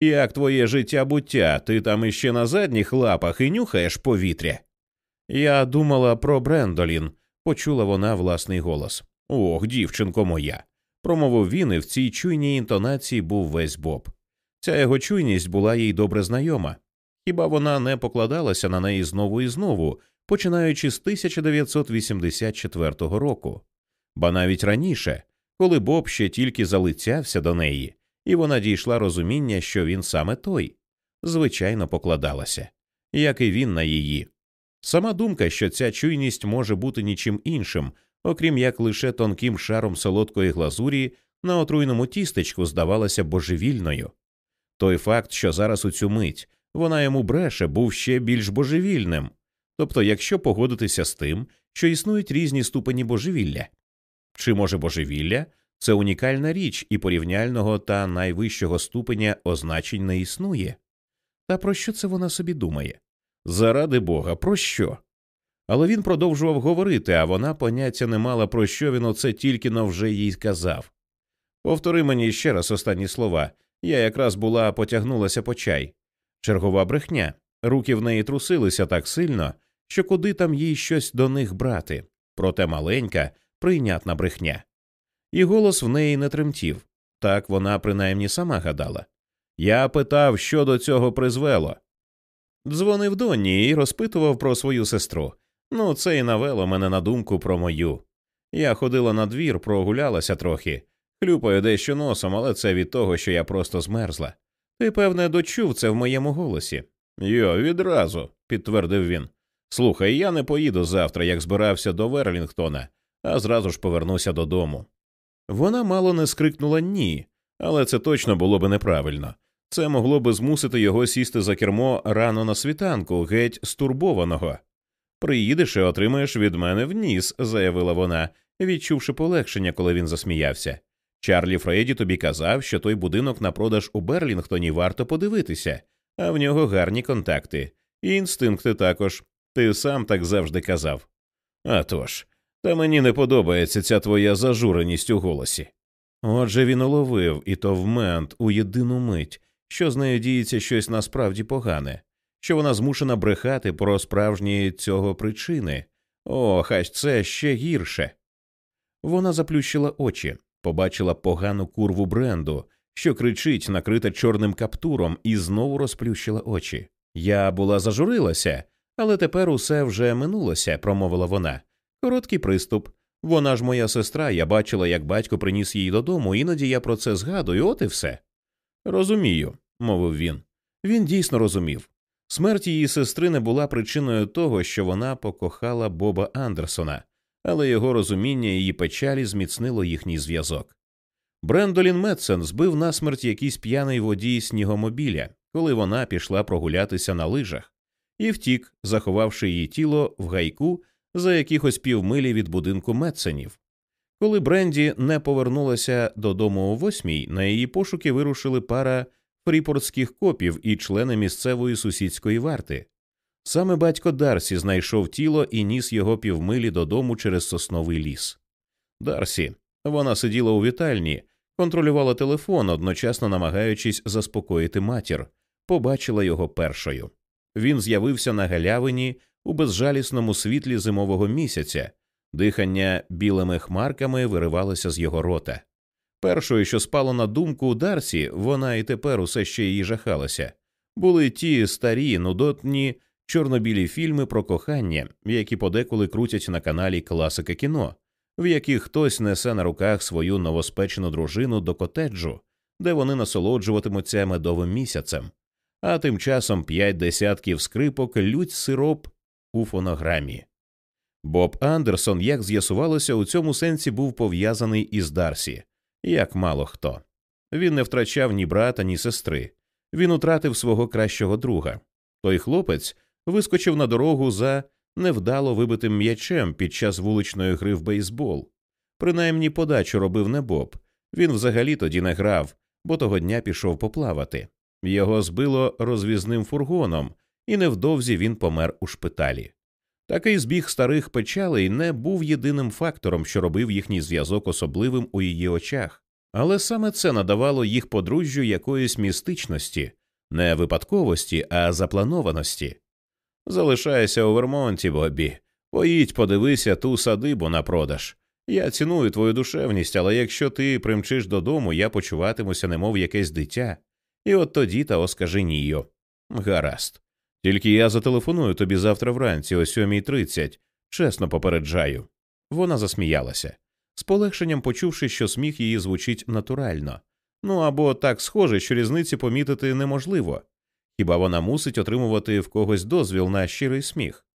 Як твоє життя буття, ти там іще на задніх лапах і нюхаєш повітря? Я думала про Брендолін, почула вона власний голос. Ох, дівчинко моя. промовив він, і в цій чуйній інтонації був весь Боб. Ця його чуйність була їй добре знайома. Хіба вона не покладалася на неї знову і знову, починаючи з 1984 року, ба навіть раніше, коли Боб ще тільки залицявся до неї, і вона дійшла розуміння, що він саме той, звичайно, покладалася, як і він на її. Сама думка, що ця чуйність може бути нічим іншим, окрім як лише тонким шаром солодкої глазурі на отруйному тістечку, здавалася божевільною. Той факт, що зараз у цю мить вона йому бреше, був ще більш божевільним. Тобто, якщо погодитися з тим, що існують різні ступені божевілля, чи може божевілля це унікальна річ і порівняльного та найвищого ступеня означень не існує? Та про що це вона собі думає? Заради бога, про що? Але він продовжував говорити, а вона поняття не мала, про що він оце тільки но вже їй сказав. Повтори мені ще раз останні слова. Я якраз була потягнулася по чай. Чергова брехня. Руки в неї трусилися так сильно, що куди там їй щось до них брати, проте маленька, прийнятна брехня. І голос в неї не тремтів так вона принаймні сама гадала. Я питав, що до цього призвело. Дзвонив Донні і розпитував про свою сестру. Ну, це і навело мене на думку про мою. Я ходила на двір, прогулялася трохи, хлюпаю дещо носом, але це від того, що я просто змерзла. Ти, певне, дочув це в моєму голосі. Йо, відразу, підтвердив він. Слухай, я не поїду завтра, як збирався до Верлінгтона, а зразу ж повернуся додому. Вона мало не скрикнула ні, але це точно було би неправильно. Це могло би змусити його сісти за кермо рано на світанку, геть стурбованого. Приїдеш і отримаєш від мене в ніс, заявила вона, відчувши полегшення, коли він засміявся. Чарлі Фрейді тобі казав, що той будинок на продаж у Берлінгтоні варто подивитися, а в нього гарні контакти, і інстинкти також. Ти сам так завжди казав. «А тож, та мені не подобається ця твоя зажуреність у голосі. Отже, він уловив, і то в мент у єдину мить, що з нею діється щось насправді погане, що вона змушена брехати про справжні цього причини. О, хай це ще гірше. Вона заплющила очі, побачила погану курву бренду, що кричить, накрита чорним каптуром, і знову розплющила очі. Я була зажурилася, але тепер усе вже минулося, промовила вона. Короткий приступ. Вона ж моя сестра, я бачила, як батько приніс її додому, іноді я про це згадую, от і все. Розумію, мовив він. Він дійсно розумів. Смерть її сестри не була причиною того, що вона покохала Боба Андерсона, але його розуміння її печалі зміцнило їхній зв'язок. Брендолін Метсен збив насмерть якийсь п'яний водій снігомобіля, коли вона пішла прогулятися на лижах, і втік, заховавши її тіло в гайку за якихось півмилі від будинку Метсенів. Коли Бренді не повернулася додому о восьмій, на її пошуки вирушили пара фріпортських копів і члени місцевої сусідської варти. Саме батько Дарсі знайшов тіло і ніс його півмилі додому через сосновий ліс. Дарсі, вона сиділа у вітальні, контролювала телефон, одночасно намагаючись заспокоїти матір, побачила його першою. Він з'явився на галявині у безжалісному світлі зимового місяця, дихання білими хмарками виривалося з його рота. Першою, що спало на думку Дарсі, вона і тепер усе ще її жахалася, були ті старі, нудотні чорно-білі фільми про кохання, які подеколи крутять на каналі Класика кіно, в яких хтось несе на руках свою новоспечену дружину до котеджу, де вони насолоджуватимуться медовим місяцем, а тим часом п'ять десятків скрипок лють сироп у фонограмі. Боб Андерсон, як з'ясувалося, у цьому сенсі був пов'язаний із Дарсі, як мало хто. Він не втрачав ні брата, ні сестри. Він утратив свого кращого друга. Той хлопець вискочив на дорогу за невдало вибитим м'ячем під час вуличної гри в бейсбол. Принаймні подачу робив не Боб. Він взагалі тоді не грав, бо того дня пішов поплавати. Його збило розвізним фургоном, і невдовзі він помер у шпиталі. Такий збіг старих печалей не був єдиним фактором, що робив їхній зв'язок особливим у її очах, Але саме це надавало їх подружжю якоїсь містичності, не випадковості, а запланованості. Залишайся у Вермонті, Бобі. Поїдь, подивися ту садибу на продаж. Я ціную твою душевність, але якщо ти примчиш додому, я почуватимуся, немов якесь дитя, і от тоді та оскаженію. Гаразд. Тільки я зателефоную тобі завтра вранці о 7.30, чесно попереджаю. Вона засміялася, з полегшенням почувши, що сміх її звучить натурально. Ну або так схоже, що різниці помітити неможливо. Хіба вона мусить отримувати в когось дозвіл на щирий сміх?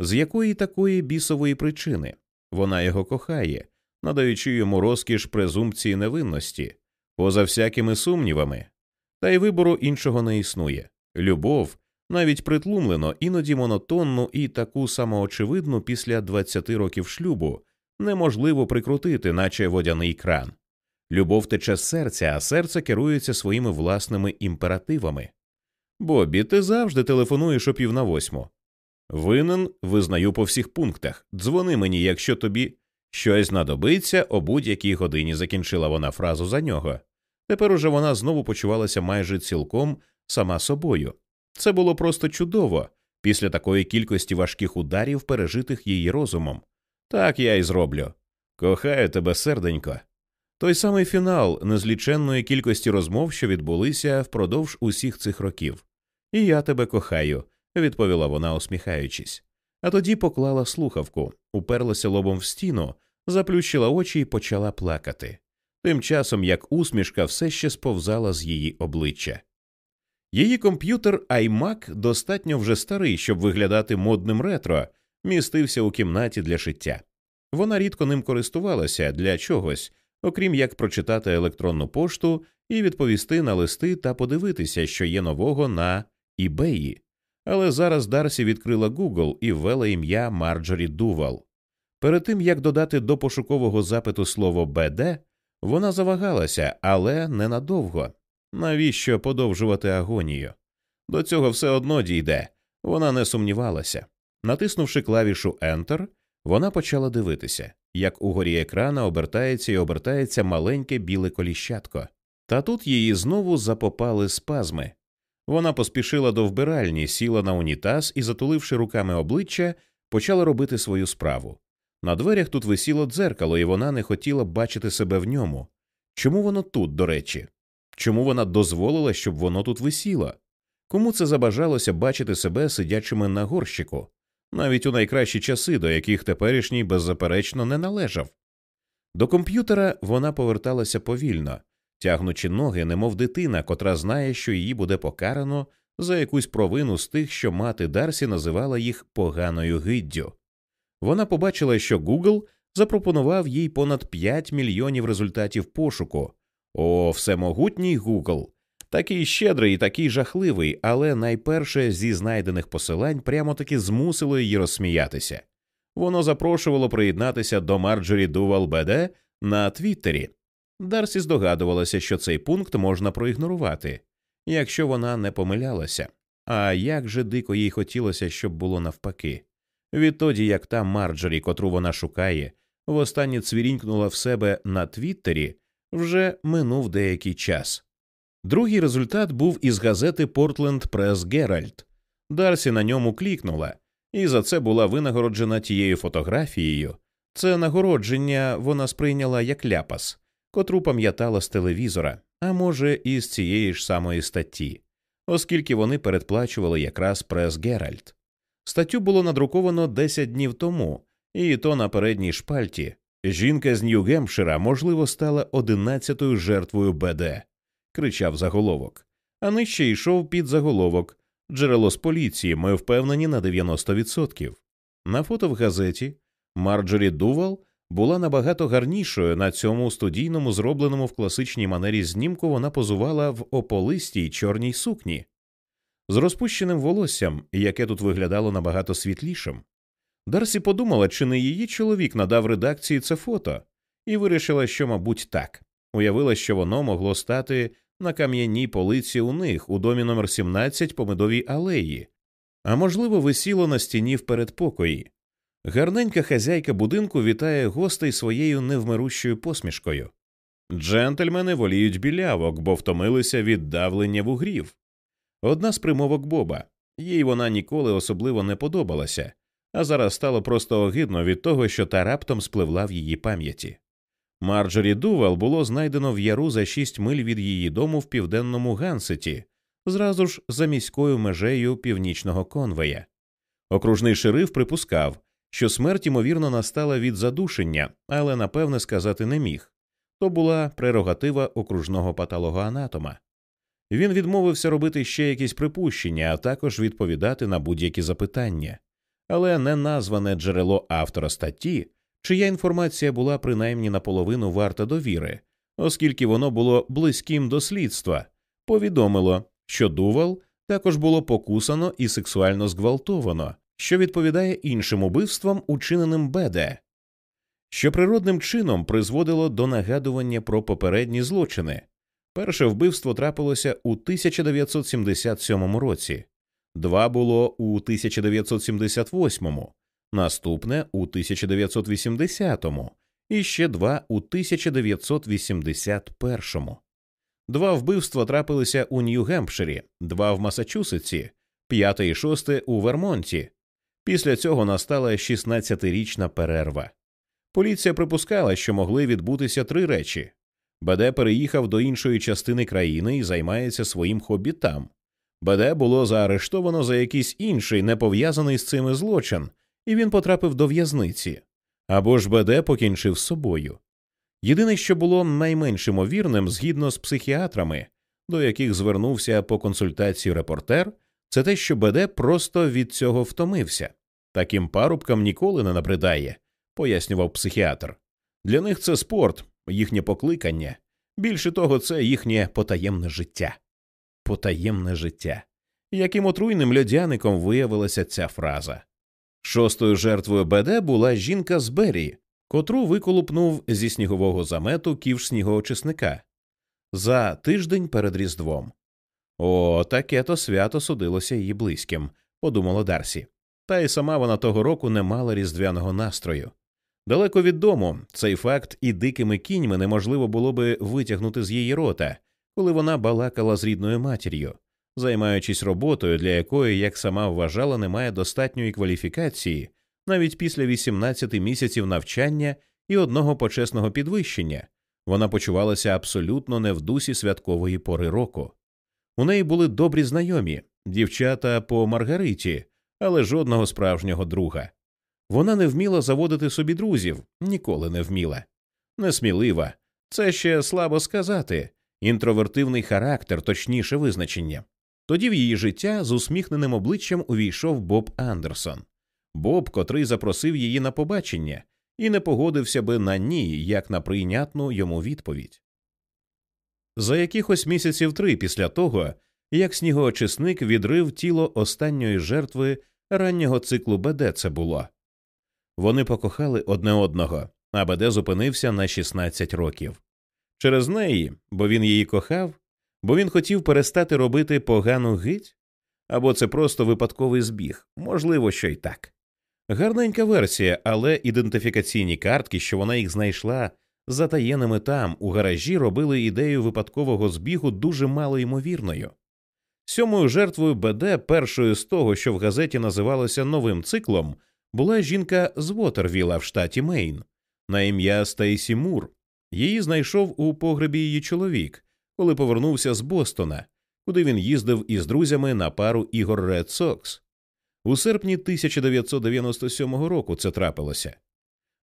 З якої такої бісової причини вона його кохає, надаючи йому розкіш презумпції невинності, поза всякими сумнівами, та й вибору іншого не існує. Любов, навіть притлумлено, іноді монотонну і таку самоочевидну після 20 років шлюбу, неможливо прикрутити, наче водяний кран. Любов тече з серця, а серце керується своїми власними імперативами. Бобі, ти завжди телефонуєш о пів на восьму. Винен визнаю по всіх пунктах. Дзвони мені, якщо тобі щось знадобиться о будь-якій годині, закінчила вона фразу за нього. Тепер уже вона знову почувалася майже цілком сама собою. Це було просто чудово після такої кількості важких ударів, пережитих її розумом. Так я й зроблю. Кохаю тебе, серденько. Той самий фінал незліченної кількості розмов, що відбулися впродовж усіх цих років. І я тебе кохаю, відповіла вона, усміхаючись. А тоді поклала слухавку, уперлася лобом в стіну, заплющила очі і почала плакати. Тим часом як усмішка все ще сповзала з її обличчя. Її комп'ютер iMac, достатньо вже старий, щоб виглядати модним ретро, містився у кімнаті для шиття. Вона рідко ним користувалася для чогось, окрім як прочитати електронну пошту і відповісти на листи та подивитися, що є нового на eBay. Але зараз Дарсі відкрила Google і ввела ім'я Марджорі Дувал. Перед тим як додати до пошукового запиту слово БД, вона завагалася, але ненадовго. Навіщо подовжувати агонію? До цього все одно дійде, вона не сумнівалася. Натиснувши клавішу Enter, вона почала дивитися, як угорі екрана обертається і обертається маленьке біле коліщатко. Та тут її знову запопали спазми. Вона поспішила до вбиральні, сіла на унітаз і, затуливши руками обличчя, почала робити свою справу. На дверях тут висіло дзеркало, і вона не хотіла бачити себе в ньому. Чому воно тут, до речі? Чому вона дозволила, щоб воно тут висіло? Кому це забажалося бачити себе сидячими на горщику, навіть у найкращі часи, до яких теперішній беззаперечно не належав? До комп'ютера вона поверталася повільно, тягнучи ноги, немов дитина, котра знає, що її буде покарано за якусь провину з тих, що мати Дарсі називала їх поганою гиддю. Вона побачила, що Google запропонував їй понад 5 мільйонів результатів пошуку. О, всемогутній Google! Такий щедрий і такий жахливий, але найперше зі знайдених посилань прямо таки змусило її розсміятися. Воно запрошувало приєднатися до Марджорі Дувал БД на Твіттері. Дарсі здогадувалася, що цей пункт можна проігнорувати, якщо вона не помилялася. А як же дико їй хотілося, щоб було навпаки. Відтоді, як та Марджорі, котру вона шукає, востаннє цвірінькнула в себе на Твіттері, вже минув деякий час. Другий результат був із газети Portland Press Herald. Дарсі на ньому клікнула, і за це була винагороджена тією фотографією. Це нагородження вона сприйняла як ляпас, котру пам'ятала з телевізора, а може, і з цієї ж самої статті, оскільки вони передплачували якраз прес Геральт. Статтю було надруковано 10 днів тому, і то на передній шпальті. Жінка з Нью-Гемпшира, можливо, стала одинадцятою жертвою БД, кричав заголовок. А нижче йшов під заголовок Джерело з поліції, ми впевнені на 90%. На фото в газеті Марджорі Дувал була набагато гарнішою на цьому студійному, зробленому в класичній манері знімку вона позувала в ополистій чорній сукні з розпущеним волоссям, яке тут виглядало набагато світлішим. Дарсі подумала, чи не її чоловік надав редакції це фото, і вирішила, що, мабуть, так. Уявила, що воно могло стати на кам'яній полиці у них у домі номер 17 по медовій алеї, а можливо, висіло на стіні в передпокої. Гарненька хазяйка будинку вітає гостей своєю невмирущою посмішкою. Джентльмени воліють білявок, бо втомилися від давлення вугрів. Одна з примовок Боба, їй вона ніколи особливо не подобалася, а зараз стало просто огидно від того, що та раптом спливла в її пам'яті. Марджорі Дувал було знайдено в яру за шість миль від її дому в південному Гансеті, зразу ж за міською межею північного конвея. Окружний шериф припускав, що смерть ймовірно настала від задушення, але напевне сказати не міг. То була прерогатива окружного патологоанатома. Він відмовився робити ще якісь припущення, а також відповідати на будь-які запитання, але не назване джерело автора статті, чия інформація була принаймні наполовину варта довіри, оскільки воно було близьким до слідства, повідомило, що Дувал також було покусано і сексуально зґвалтовано, що відповідає іншим убивствам, учиненим Беде, що природним чином призводило до нагадування про попередні злочини. Перше вбивство трапилося у 1977 році, два було у 1978, наступне у 1980 і ще два у 1981. Два вбивства трапилися у Нью-Гемпширі, два в Масачусетсі, п'яте і шосте у Вермонті. Після цього настала 16-річна перерва. Поліція припускала, що могли відбутися три речі. БД переїхав до іншої частини країни і займається своїм хобі там. БД було заарештовано за якийсь інший, не пов'язаний з цими злочин, і він потрапив до в'язниці. Або ж БД покінчив з собою. Єдине, що було найменш імовірним, згідно з психіатрами, до яких звернувся по консультацію репортер, це те, що БД просто від цього втомився. Таким парубкам ніколи не набридає, пояснював психіатр. Для них це спорт, їхнє покликання. Більше того, це їхнє потаємне життя. Потаємне життя. Яким отруйним льодяником виявилася ця фраза. Шостою жертвою БД була жінка з Беррі, котру виколупнув зі снігового замету ківш снігоочисника за тиждень перед Різдвом. О, таке то свято судилося її близьким, подумала Дарсі. Та й сама вона того року не мала різдвяного настрою. Далеко від дому цей факт і дикими кіньми неможливо було би витягнути з її рота, коли вона балакала з рідною матір'ю, займаючись роботою, для якої, як сама вважала, немає достатньої кваліфікації, навіть після 18 місяців навчання і одного почесного підвищення, вона почувалася абсолютно не в дусі святкової пори року. У неї були добрі знайомі, дівчата по Маргариті, але жодного справжнього друга. Вона не вміла заводити собі друзів, ніколи не вміла. Несмілива, це ще слабо сказати, інтровертивний характер, точніше визначення. Тоді в її життя з усміхненим обличчям увійшов Боб Андерсон, Боб, котрий запросив її на побачення, і не погодився би на ні, як на прийнятну йому відповідь. За якихось місяців три після того, як снігоочисник відрив тіло останньої жертви раннього циклу БД це було. Вони покохали одне одного, а БД зупинився на 16 років. Через неї, бо він її кохав, бо він хотів перестати робити погану гить, або це просто випадковий збіг, можливо, що й так. Гарненька версія, але ідентифікаційні картки, що вона їх знайшла затаєними там, у гаражі, робили ідею випадкового збігу дуже мало ймовірною. Сьомою жертвою БД, першою з того, що в газеті називалося новим циклом, була жінка з Вотервіла в штаті Мейн на ім'я Стейсі Мур. Її знайшов у погребі її чоловік, коли повернувся з Бостона, куди він їздив із друзями на пару ігор Ред Сокс. У серпні 1997 року це трапилося.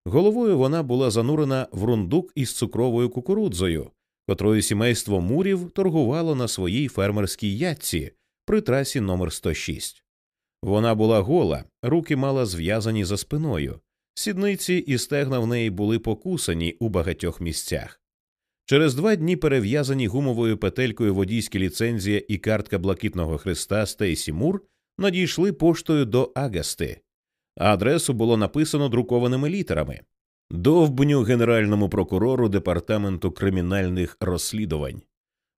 Головою вона була занурена в рундук із цукровою кукурудзою, котрою сімейство мурів торгувало на своїй фермерській ятці при трасі номер 106 Вона була гола, руки мала зв'язані за спиною, сідниці і стегна в неї були покусані у багатьох місцях. Через два дні перев'язані гумовою петелькою водійські ліцензія і картка блакитного хреста Стейсі Мур надійшли поштою до Агасти. Адресу було написано друкованими літерами довбню генеральному прокурору департаменту кримінальних розслідувань.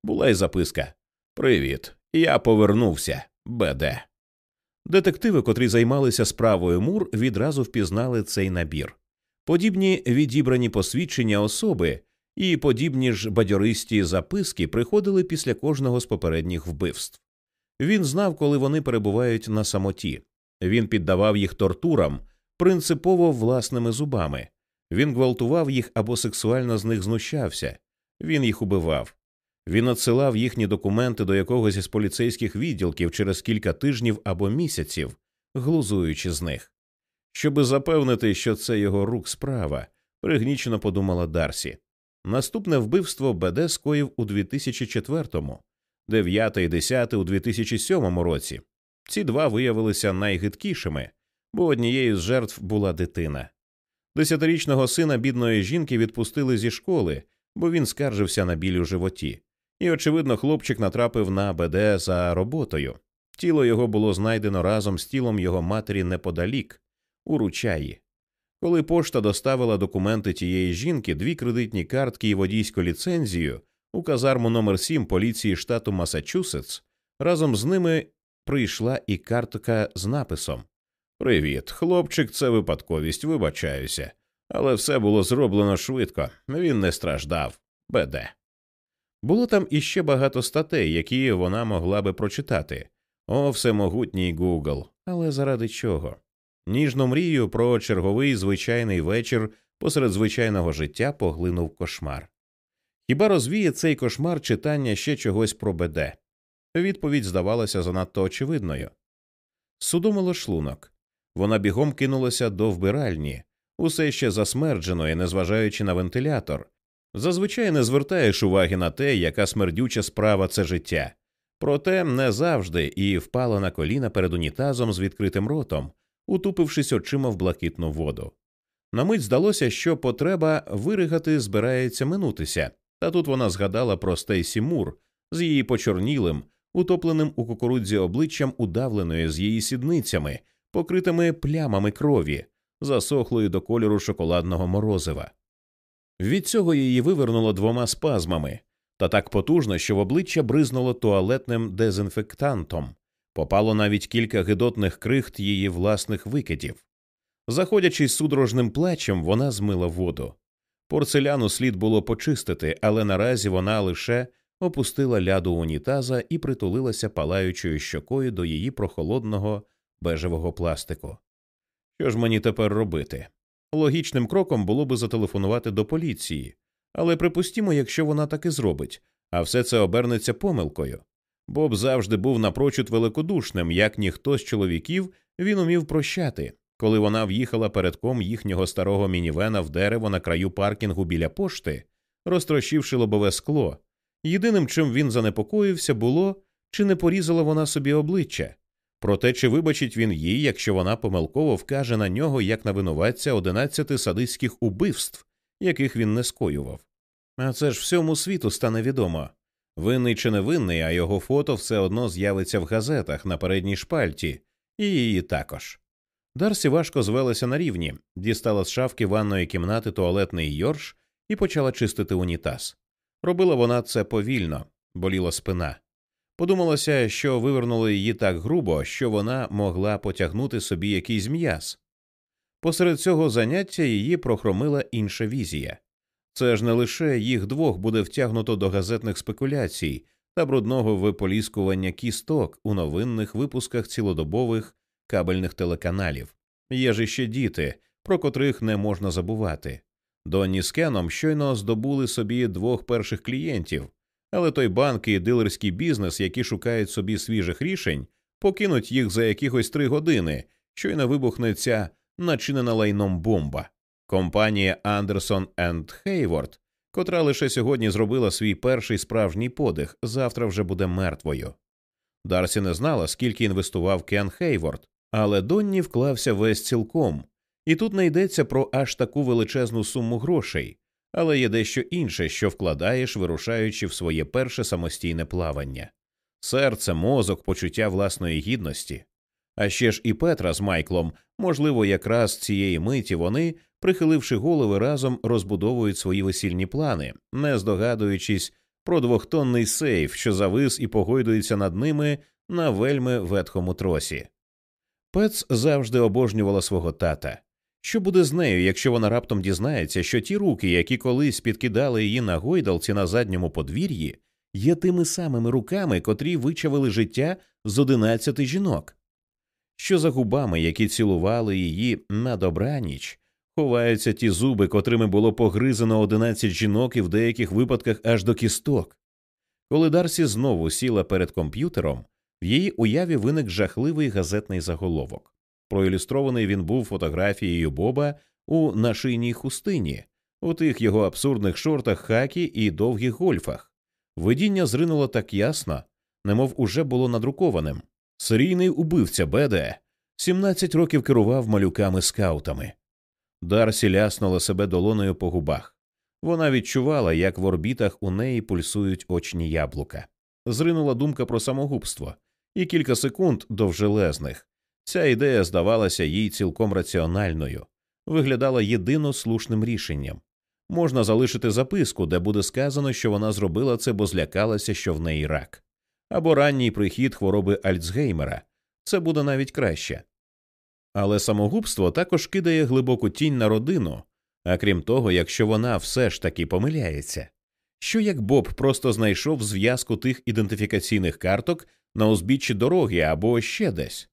Була й записка Привіт, я повернувся, БД. Детективи, котрі займалися справою Мур, відразу впізнали цей набір. Подібні відібрані посвідчення особи, і подібні ж бадьористі записки приходили після кожного з попередніх вбивств. Він знав, коли вони перебувають на самоті. Він піддавав їх тортурам принципово власними зубами. Він гвалтував їх або сексуально з них знущався, він їх убивав. Він надсилав їхні документи до якогось із поліцейських відділків через кілька тижнів або місяців, глузуючи з них. Щоби запевнити, що це його рук справа, пригнічено подумала Дарсі. Наступне вбивство БД скоїв у 2004-му, дев'яте і десяте у 2007 році. Ці два виявилися найгидкішими, бо однією з жертв була дитина. Десятирічного сина бідної жінки відпустили зі школи, бо він скаржився на біль у животі, і, очевидно, хлопчик натрапив на БД за роботою. Тіло його було знайдено разом з тілом його матері неподалік, у ручаї. Коли пошта доставила документи тієї жінки, дві кредитні картки і водійську ліцензію у казарму номер 7 поліції штату Масачусетс, разом з ними прийшла і картка з написом Привіт, хлопчик, це випадковість, вибачаюся. Але все було зроблено швидко, він не страждав. Беде. Було там іще багато статей, які вона могла би прочитати. О, всемогутній Гугл. Але заради чого? Ніжну мрію про черговий звичайний вечір посеред звичайного життя поглинув кошмар. Хіба розвіє цей кошмар читання ще чогось про БД? Відповідь здавалася занадто очевидною. Судомило шлунок. Вона бігом кинулася до вбиральні, усе ще засмердженої, незважаючи на вентилятор. Зазвичай не звертаєш уваги на те, яка смердюча справа це життя. Проте не завжди і впала на коліна перед унітазом з відкритим ротом, утупившись очима в блакитну воду. На мить здалося, що потреба виригати збирається минутися, та тут вона згадала про Стейсі Мур з її почорнілим, утопленим у кукурудзі обличчям удавленої з її сідницями, покритими плямами крові, засохлою до кольору шоколадного морозива. Від цього її вивернуло двома спазмами, та так потужно, що в обличчя бризнуло туалетним дезінфектантом, попало навіть кілька гидотних крихт її власних викидів. Заходячись судорожним плачем, вона змила воду. Порцеляну слід було почистити, але наразі вона лише опустила ляду унітаза і притулилася палаючою щокою до її прохолодного бежевого пластику. Що ж мені тепер робити? Логічним кроком було би зателефонувати до поліції, але припустімо, якщо вона так і зробить, а все це обернеться помилкою. Боб завжди був напрочуд великодушним, як ніхто з чоловіків він умів прощати, коли вона в'їхала передком їхнього старого мінівена в дерево на краю паркінгу біля пошти, розтрощивши лобове скло. Єдиним, чим він занепокоївся, було, чи не порізала вона собі обличчя, Проте, чи вибачить він їй, якщо вона помилково вкаже на нього як на винуватця одинадцяти садистських убивств, яких він не скоював. А це ж всьому світу стане відомо. Винний чи не винний, а його фото все одно з'явиться в газетах на передній шпальті, і її також. Дарсі важко звелася на рівні, дістала з шафки ванної кімнати туалетний йорш і почала чистити унітаз. Робила вона це повільно, боліла спина. Подумалося, що вивернули її так грубо, що вона могла потягнути собі якийсь м'яз. Посеред цього заняття її прохромила інша візія. Це ж не лише їх двох буде втягнуто до газетних спекуляцій та брудного виполіскування кісток у новинних випусках цілодобових кабельних телеканалів. Є ж іще діти, про котрих не можна забувати. Донні з Кеном щойно здобули собі двох перших клієнтів. Але той банк і дилерський бізнес, які шукають собі свіжих рішень, покинуть їх за якихось три години, щойно вибухне ця начинена лайном бомба. Компанія Андерсон енд Хейворд, котра лише сьогодні зробила свій перший справжній подих, завтра вже буде мертвою. Дарсі не знала, скільки інвестував Кен Хейворд, але Донні вклався весь цілком, і тут не йдеться про аж таку величезну суму грошей але є дещо інше, що вкладаєш, вирушаючи в своє перше самостійне плавання серце, мозок, почуття власної гідності. А ще ж і Петра з Майклом, можливо, якраз цієї миті вони, прихиливши голови разом, розбудовують свої весільні плани, не здогадуючись про двохтонний сейф, що завис і погойдується над ними на вельми ветхому тросі. Пец завжди обожнювала свого тата, Що буде з нею, якщо вона раптом дізнається, що ті руки, які колись підкидали її на гойдалці на задньому подвір'ї, є тими самими руками, котрі вичавили життя з одинадцяти жінок? Що за губами, які цілували її на добраніч, ховаються ті зуби, котрими було погризено одинадцять жінок і в деяких випадках аж до кісток? Коли Дарсі знову сіла перед комп'ютером, в її уяві виник жахливий газетний заголовок. Проілюстрований він був фотографією Боба у нашийній хустині, у тих його абсурдних шортах хакі і довгих гольфах. Видіння зринуло так ясно, немов уже було надрукованим. Серійний убивця Беде 17 років керував малюками скаутами. Дарсі ляснула себе долоною по губах. Вона відчувала, як в орбітах у неї пульсують очні яблука. Зринула думка про самогубство, і кілька секунд довжелезних. Ця ідея здавалася їй цілком раціональною, виглядала єдино слушним рішенням. Можна залишити записку, де буде сказано, що вона зробила це, бо злякалася, що в неї рак, або ранній прихід хвороби Альцгеймера. Це буде навіть краще. Але самогубство також кидає глибоку тінь на родину, а крім того, якщо вона все ж таки помиляється. Що як Боб просто знайшов зв'язку тих ідентифікаційних карток на узбіччі дороги або ще десь?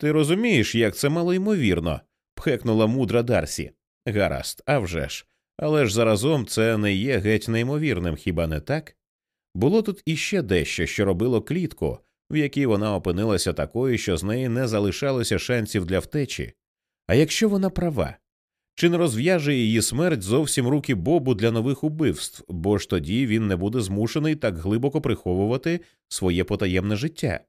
Ти розумієш, як це малоймовірно, пхекнула мудра Дарсі. Гаразд, а вже ж. Але ж заразом це не є геть неймовірним, хіба не так? Було тут іще дещо, що робило клітку, в якій вона опинилася такою, що з неї не залишалося шансів для втечі. А якщо вона права, чи не розв'яже її смерть зовсім руки Бобу для нових убивств, бо ж тоді він не буде змушений так глибоко приховувати своє потаємне життя?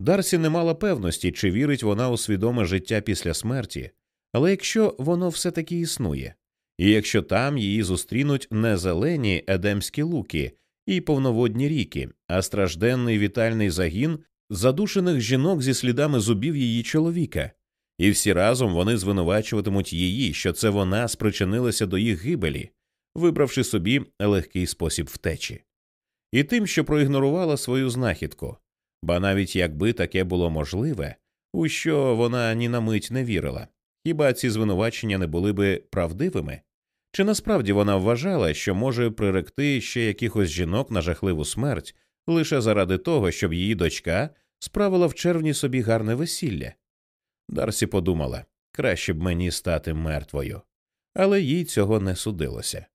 Дарсі не мала певності, чи вірить вона у свідоме життя після смерті, але якщо воно все таки існує, і якщо там її зустрінуть не зелені едемські луки і повноводні ріки, а стражденний вітальний загін задушених жінок зі слідами зубів її чоловіка, і всі разом вони звинувачуватимуть її, що це вона спричинилася до їх гибелі, вибравши собі легкий спосіб втечі, і тим, що проігнорувала свою знахідку. Ба навіть якби таке було можливе, у що вона ні на мить не вірила, хіба ці звинувачення не були би правдивими? Чи насправді вона вважала, що може приректи ще якихось жінок на жахливу смерть лише заради того, щоб її дочка справила в червні собі гарне весілля? Дарсі подумала краще б мені стати мертвою, але їй цього не судилося.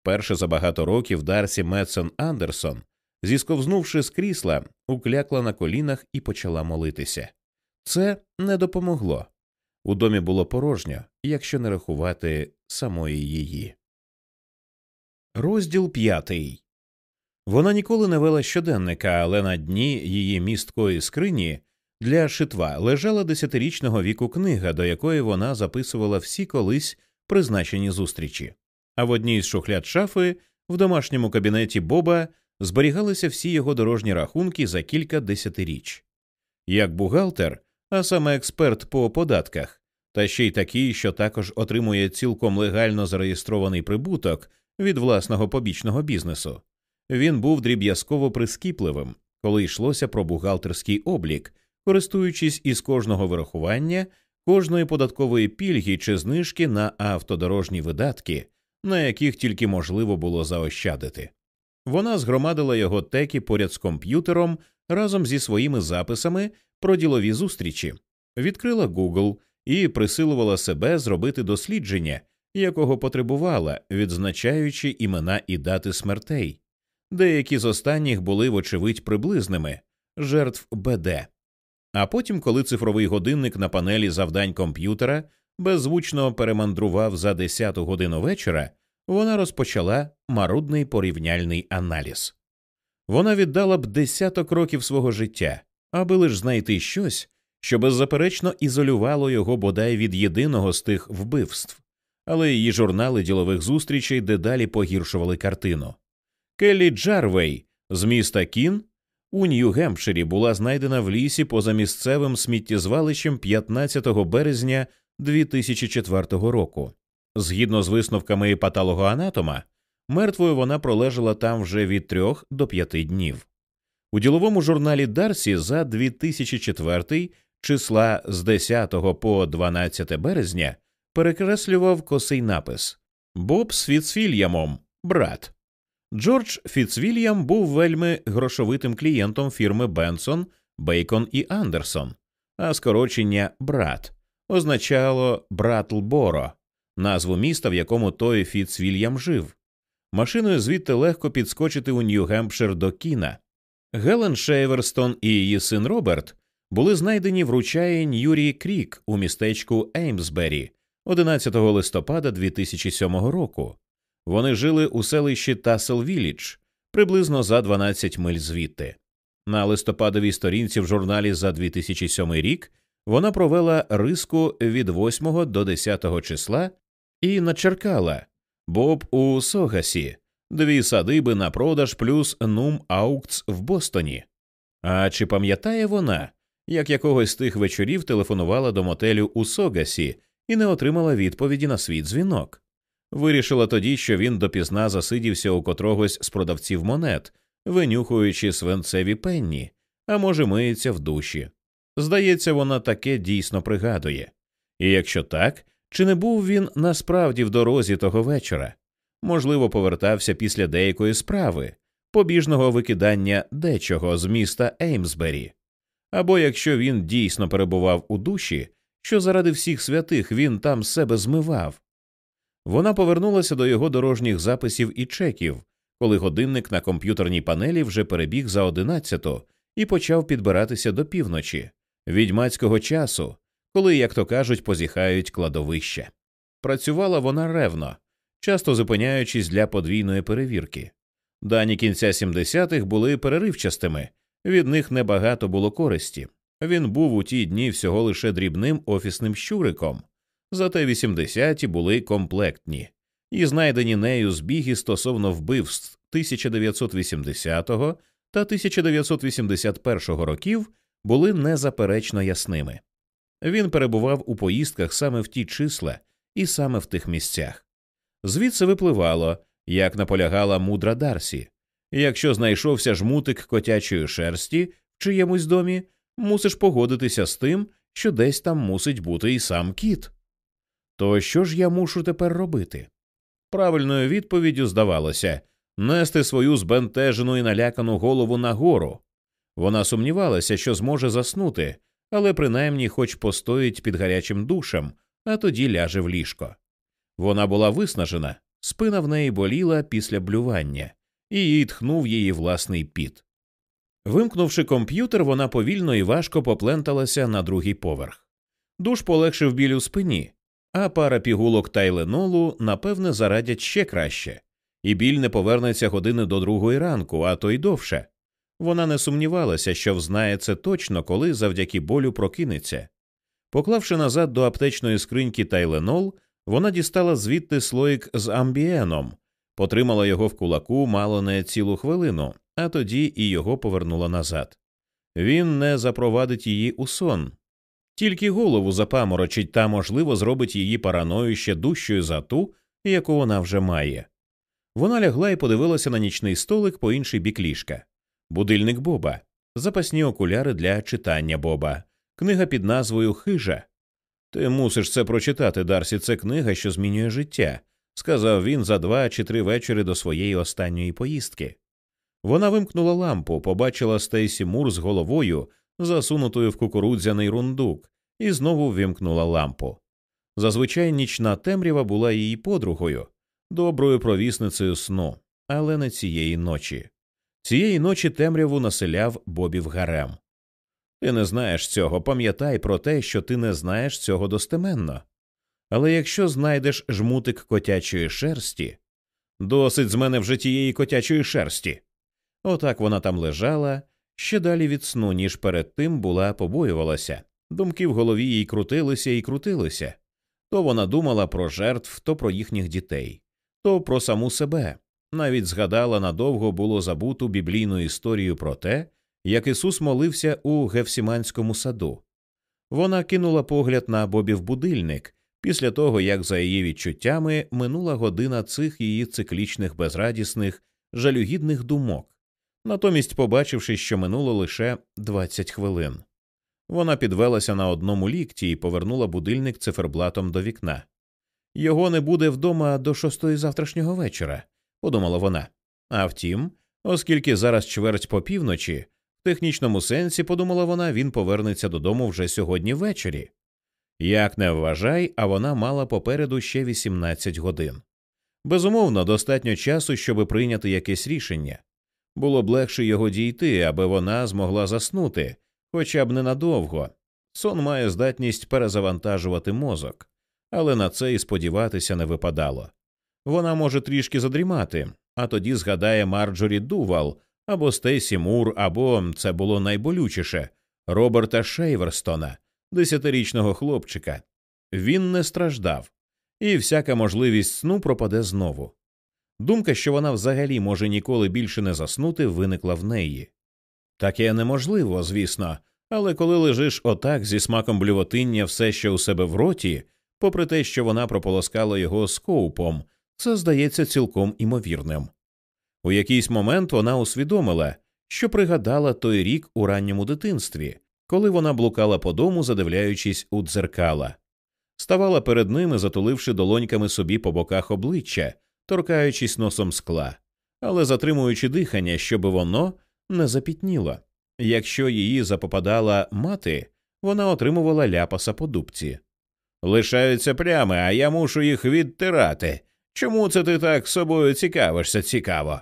Вперше за багато років Дарсі Метсон Андерсон зісковзнувши з крісла, уклякла на колінах і почала молитися. Це не допомогло. У домі було порожньо, якщо не рахувати самої її. Розділ п'ятий. Вона ніколи не вела щоденника, але на дні її місткої скрині для шитва лежала десятирічного віку книга, до якої вона записувала всі колись призначені зустрічі. А в одній з шухляд шафи в домашньому кабінеті Боба зберігалися всі його дорожні рахунки за кілька десятиріч. Як бухгалтер, а саме експерт по податках, та ще й такий, що також отримує цілком легально зареєстрований прибуток від власного побічного бізнесу, він був дріб'язково прискіпливим, коли йшлося про бухгалтерський облік, користуючись із кожного вирахування, кожної податкової пільги чи знижки на автодорожні видатки, на яких тільки можливо було заощадити. Вона згромадила його теки поряд з комп'ютером разом зі своїми записами про ділові зустрічі, відкрила Google і присилувала себе зробити дослідження, якого потребувала, відзначаючи імена і дати смертей. Деякі з останніх були, вочевидь, приблизними жертв БД. А потім, коли цифровий годинник на панелі завдань комп'ютера беззвучно перемандрував за 10 годину вечора, вона розпочала марудний порівняльний аналіз. Вона віддала б десяток років свого життя, аби лиш знайти щось, що беззаперечно ізолювало його бодай від єдиного з тих вбивств, але її журнали ділових зустрічей дедалі погіршували картину. Келлі Джарвей з міста Кін у Нью-Гемпширі була знайдена в лісі поза місцевим сміттєзвалищем 15 березня 2004 року. Згідно з висновками патологоанатома, мертвою вона пролежала там вже від трьох до п'яти днів. У діловому журналі Дарсі за 2004 числа з 10 по 12 березня перекреслював косий напис Боб з Фіцвільямом, брат. Джордж Фіцвільям був вельми грошовитим клієнтом фірми Бенсон, Бейкон і Андерсон, а скорочення брат означало Братлборо, назву міста, в якому той Фіцвільям жив. Машиною звідти легко підскочити у Нью-Гемпшир до Кіна. Гелен Шейверстон і її син Роберт були знайдені в ручаї Ньюрі Крік у містечку Еймсбері 11 листопада 2007 року. Вони жили у селищі Тассел Віллідж, приблизно за 12 миль звідти. На листопадовій сторінці в журналі за 2007 рік вона провела риску від 8 до 10 числа і начеркала Боб у Согасі, дві садиби на продаж плюс Нум Аукц в Бостоні. А чи пам'ятає вона, як якогось з тих вечорів телефонувала до мотелю у Согасі і не отримала відповіді на свій дзвінок? Вирішила тоді, що він допізна засидівся у котрогось з продавців монет, винюхуючи свинцеві пенні, а може, миється в душі. Здається, вона таке дійсно пригадує. І якщо так, чи не був він насправді в дорозі того вечора? Можливо, повертався після деякої справи, побіжного викидання дечого з міста Еймсбері. Або якщо він дійсно перебував у душі, що заради всіх святих він там себе змивав. Вона повернулася до його дорожніх записів і чеків, коли годинник на комп'ютерній панелі вже перебіг за одинадцяту і почав підбиратися до півночі, відьмацького часу, коли, як то кажуть, позіхають кладовища. Працювала вона ревно, часто зупиняючись для подвійної перевірки. Дані кінця 70-х були переривчастими, від них небагато було користі. Він був у ті дні всього лише дрібним офісним щуриком, зате 80-ті були комплектні, і знайдені нею збіги стосовно вбивств 1980 та 1981 років були незаперечно ясними. Він перебував у поїздках саме в ті числа і саме в тих місцях. Звідси випливало, як наполягала мудра Дарсі якщо знайшовся жмутик котячої шерсті в чиємусь домі, мусиш погодитися з тим, що десь там мусить бути і сам кіт. То що ж я мушу тепер робити? Правильною відповіддю здавалося нести свою збентежену і налякану голову нагору. Вона сумнівалася, що зможе заснути, але принаймні хоч постоїть під гарячим душем, а тоді ляже в ліжко. Вона була виснажена, спина в неї боліла після блювання, і їй тхнув її власний піт. Вимкнувши комп'ютер, вона повільно і важко попленталася на другий поверх. Душ полегшив біль у спині, а пара пігулок тайленолу, напевне, зарадять ще краще, і біль не повернеться години до другої ранку, а то й довше. Вона не сумнівалася, що взнає це точно, коли завдяки болю прокинеться. Поклавши назад до аптечної скриньки тайленол, вона дістала звідти слоїк з амбіеном, потримала його в кулаку мало не цілу хвилину, а тоді і його повернула назад. Він не запровадить її у сон, тільки голову запаморочить та, можливо, зробить її параною ще дужчою за ту, яку вона вже має. Вона лягла і подивилася на нічний столик по інший бік ліжка. Будильник Боба, запасні окуляри для читання Боба, книга під назвою Хижа. Ти мусиш це прочитати, Дарсі, це книга, що змінює життя, сказав він за два чи три вечори до своєї останньої поїздки. Вона вимкнула лампу, побачила Стейсі Мур з головою, засунутою в кукурудзяний рундук, і знову вимкнула лампу. Зазвичай нічна темрява була її подругою, доброю провісницею сну, але не цієї ночі. Цієї ночі темряву населяв Бобів гарем. Ти не знаєш цього, пам'ятай про те, що ти не знаєш цього достеменно. Але якщо знайдеш жмутик котячої шерсті, досить з мене вже тієї котячої шерсті. Отак вона там лежала ще далі від сну, ніж перед тим була побоювалася. Думки в голові їй крутилися і крутилися. То вона думала про жертв, то про їхніх дітей, то про саму себе. Навіть згадала надовго було забуту біблійну історію про те, як Ісус молився у Гефсіманському саду. Вона кинула погляд на Бобів будильник після того, як за її відчуттями минула година цих її циклічних безрадісних, жалюгідних думок, натомість побачивши, що минуло лише 20 хвилин. Вона підвелася на одному лікті і повернула будильник циферблатом до вікна. Його не буде вдома до шостої завтрашнього вечора, подумала вона. А втім, оскільки зараз чверть по півночі, в технічному сенсі, подумала вона, він повернеться додому вже сьогодні ввечері. Як не вважай, а вона мала попереду ще 18 годин. Безумовно, достатньо часу, щоби прийняти якесь рішення. Було б легше його дійти, аби вона змогла заснути, хоча б ненадовго. Сон має здатність перезавантажувати мозок, але на це і сподіватися не випадало. Вона може трішки задрімати, а тоді згадає Марджорі Дувал або Стейсі Мур, або це було найболючіше Роберта Шейверстона, десятирічного хлопчика. Він не страждав, і всяка можливість сну пропаде знову. Думка, що вона взагалі може ніколи більше не заснути, виникла в неї. Таке неможливо, звісно, але коли лежиш отак зі смаком блювотиння все ще у себе в роті, попри те, що вона прополоскала його скоупом, це здається цілком імовірним. У якийсь момент вона усвідомила, що пригадала той рік у ранньому дитинстві, коли вона блукала по дому, задивляючись у дзеркала, ставала перед ними, затуливши долоньками собі по боках обличчя, торкаючись носом скла, але затримуючи дихання, щоб воно не запітніло. Якщо її запопадала мати, вона отримувала ляпаса по дубці. Лишаються прямо, а я мушу їх відтирати. Чому це ти так собою цікавишся цікаво?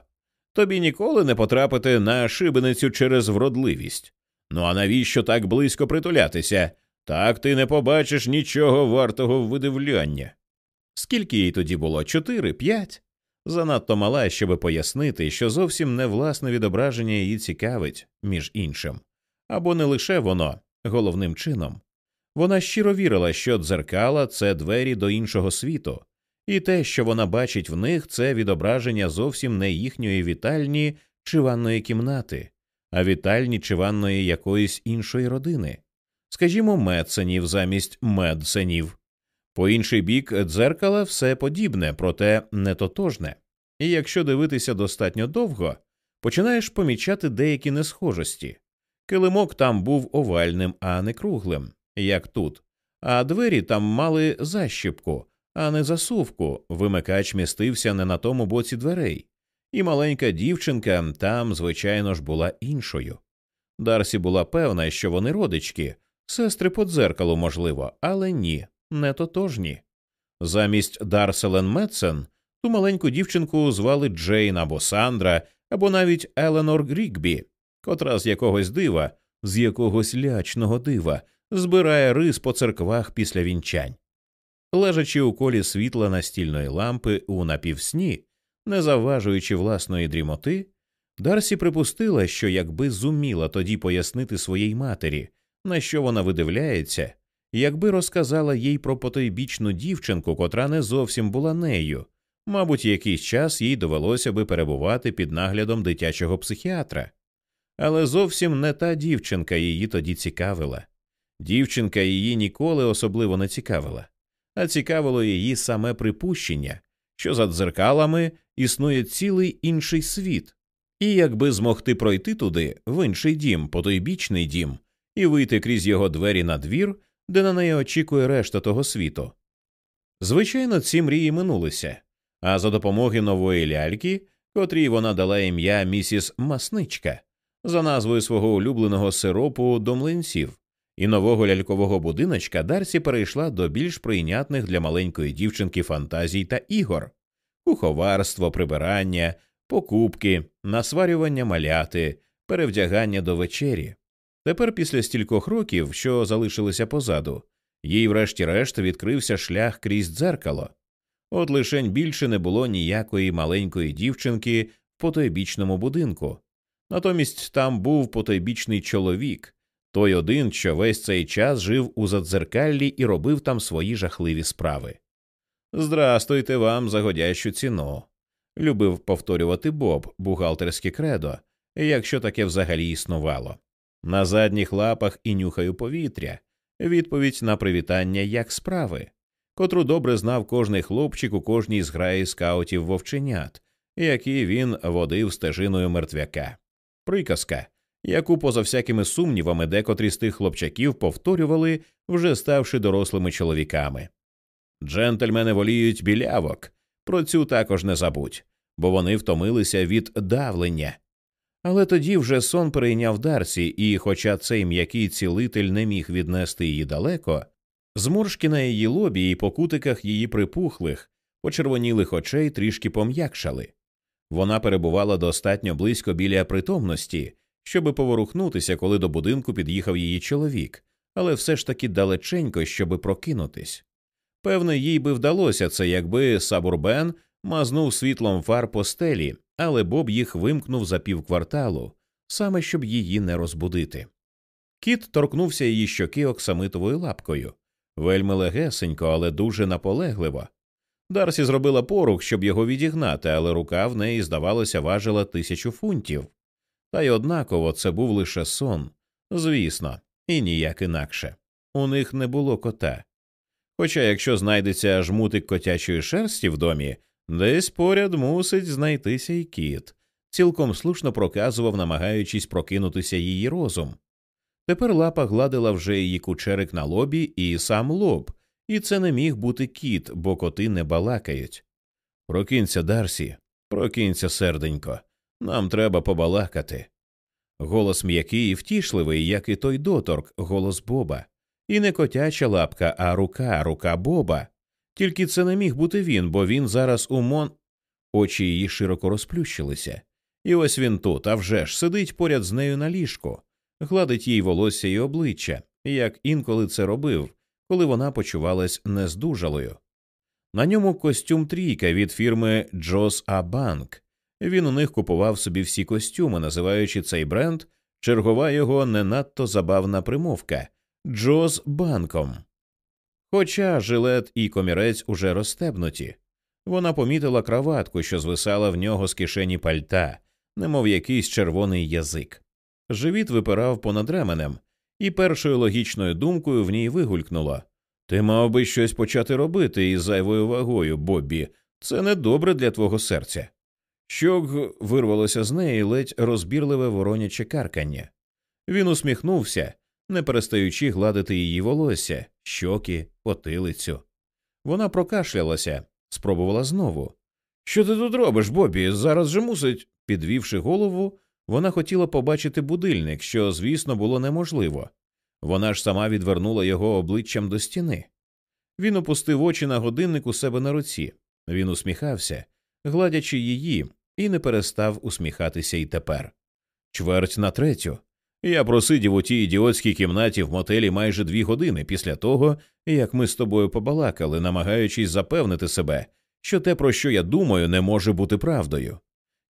Тобі ніколи не потрапити на шибеницю через вродливість. Ну а навіщо так близько притулятися? Так ти не побачиш нічого вартого видивляння. Скільки їй тоді було? Чотири, п'ять? Занадто мала, щоб пояснити, що зовсім не власне відображення її цікавить, між іншим, або не лише воно, головним чином. Вона щиро вірила, що дзеркала це двері до іншого світу, і те, що вона бачить в них, це відображення зовсім не їхньої вітальні чи ванної кімнати, а вітальні чи ванної якоїсь іншої родини, скажімо, медсенів замість медсенів. По інший бік дзеркала все подібне, проте не тотожне, і якщо дивитися достатньо довго, починаєш помічати деякі несхожості. Килимок там був овальним, а не круглим, як тут, а двері там мали защіпку, а не засувку, вимикач містився не на тому боці дверей, і маленька дівчинка там, звичайно ж, була іншою. Дарсі була певна, що вони родички, сестри по дзеркалу, можливо, але ні не тотожні. Замість Дарселен Метсен ту маленьку дівчинку звали Джейн або Сандра, або навіть Еленор Грікбі, котра з якогось дива, з якогось лячного дива, збирає рис по церквах після вінчань. Лежачи у колі світла настільної лампи у напівсні, не завважуючи власної дрімоти, Дарсі припустила, що якби зуміла тоді пояснити своїй матері, на що вона видивляється, якби розказала їй про потойбічну дівчинку, котра не зовсім була нею, мабуть, якийсь час їй довелося би перебувати під наглядом дитячого психіатра. Але зовсім не та дівчинка її тоді цікавила. Дівчинка її ніколи особливо не цікавила, а цікавило її саме припущення, що за дзеркалами існує цілий інший світ, і якби змогти пройти туди, в інший дім, потойбічний дім, і вийти крізь його двері на двір, де на неї очікує решта того світу. Звичайно, ці мрії минулися, а за допомоги нової ляльки, котрій вона дала ім'я місіс Масничка, за назвою свого улюбленого сиропу до млинців, і нового лялькового будиночка Дарсі перейшла до більш прийнятних для маленької дівчинки фантазій та ігор куховарство, прибирання, покупки, насварювання маляти, перевдягання до вечері. Тепер, після стількох років, що залишилися позаду, їй, врешті-решт, відкрився шлях крізь дзеркало. От лишень більше не було ніякої маленької дівчинки в потойбічному будинку. Натомість там був потойбічний чоловік, той один, що весь цей час жив у задзеркаллі і робив там свої жахливі справи. Здрастуйте вам за годящу ціну. Любив повторювати Боб, бухгалтерське кредо, якщо таке взагалі існувало. На задніх лапах і нюхаю повітря, відповідь на привітання як справи, котру добре знав кожний хлопчик у кожній зграї скаутів вовченят, які він водив стежиною мертвяка. Приказка, яку, поза всякими сумнівами, декотрі з тих хлопчаків повторювали, вже ставши дорослими чоловіками. Джентльмени воліють білявок. Про цю також не забудь, бо вони втомилися від давлення. Але тоді вже сон перейняв Дарсі, і, хоча цей м'який цілитель не міг віднести її далеко, зморшки на її лобі і по кутиках її припухлих, почервонілих очей трішки пом'якшали. Вона перебувала достатньо близько біля притомності, щоби поворухнутися, коли до будинку під'їхав її чоловік, але все ж таки далеченько, щоби прокинутись. Певне, їй би вдалося це, якби Сабурбен мазнув світлом фар по стелі, але Боб їх вимкнув за півкварталу, саме щоб її не розбудити. Кіт торкнувся її щоки оксамитовою лапкою, вельми легесенько, але дуже наполегливо. Дарсі зробила порух, щоб його відігнати, але рука в неї, здавалося, важила тисячу фунтів. Та й однаково це був лише сон, звісно, і ніяк інакше. У них не було кота. Хоча, якщо знайдеться жмутик котячої шерсті в домі, десь поряд мусить знайтися й кіт, цілком слушно проказував, намагаючись прокинутися її розум. Тепер лапа гладила вже її кучерик на лобі і сам лоб, і це не міг бути кіт, бо коти не балакають. Прокинься, Дарсі, прокинься, серденько, нам треба побалакати. Голос м'який і втішливий, як і той доторк, голос Боба. І не котяча лапка, а рука, рука Боба. Тільки це не міг бути він, бо він зараз у мон. Очі її широко розплющилися. І ось він тут, а вже ж, сидить поряд з нею на ліжку, гладить їй волосся і обличчя, як інколи це робив, коли вона почувалась нездужалою. На ньому костюм трійка від фірми Джос А Банк. Він у них купував собі всі костюми, називаючи цей бренд чергова його не надто забавна примовка Джоз банком. Хоча жилет і комірець уже розстебнуті, вона помітила краватку, що звисала в нього з кишені пальта, немов якийсь червоний язик. Живіт випирав понад ременем, і першою логічною думкою в ній вигулькнуло Ти мав би щось почати робити із зайвою вагою, Боббі, це не добре для твого серця. Щок вирвалося з неї ледь розбірливе вороняче каркання. Він усміхнувся, не перестаючи гладити її волосся, щоки, потилицю. Вона прокашлялася, спробувала знову. Що ти тут робиш, Бобі? Зараз же мусить. Підвівши голову, вона хотіла побачити будильник, що, звісно, було неможливо. Вона ж сама відвернула його обличчям до стіни. Він опустив очі на годинник у себе на руці. Він усміхався, гладячи її, і не перестав усміхатися й тепер. Чверть на третю. Я просидів у тій ідіотській кімнаті в мотелі майже дві години після того, як ми з тобою побалакали, намагаючись запевнити себе, що те, про що я думаю, не може бути правдою.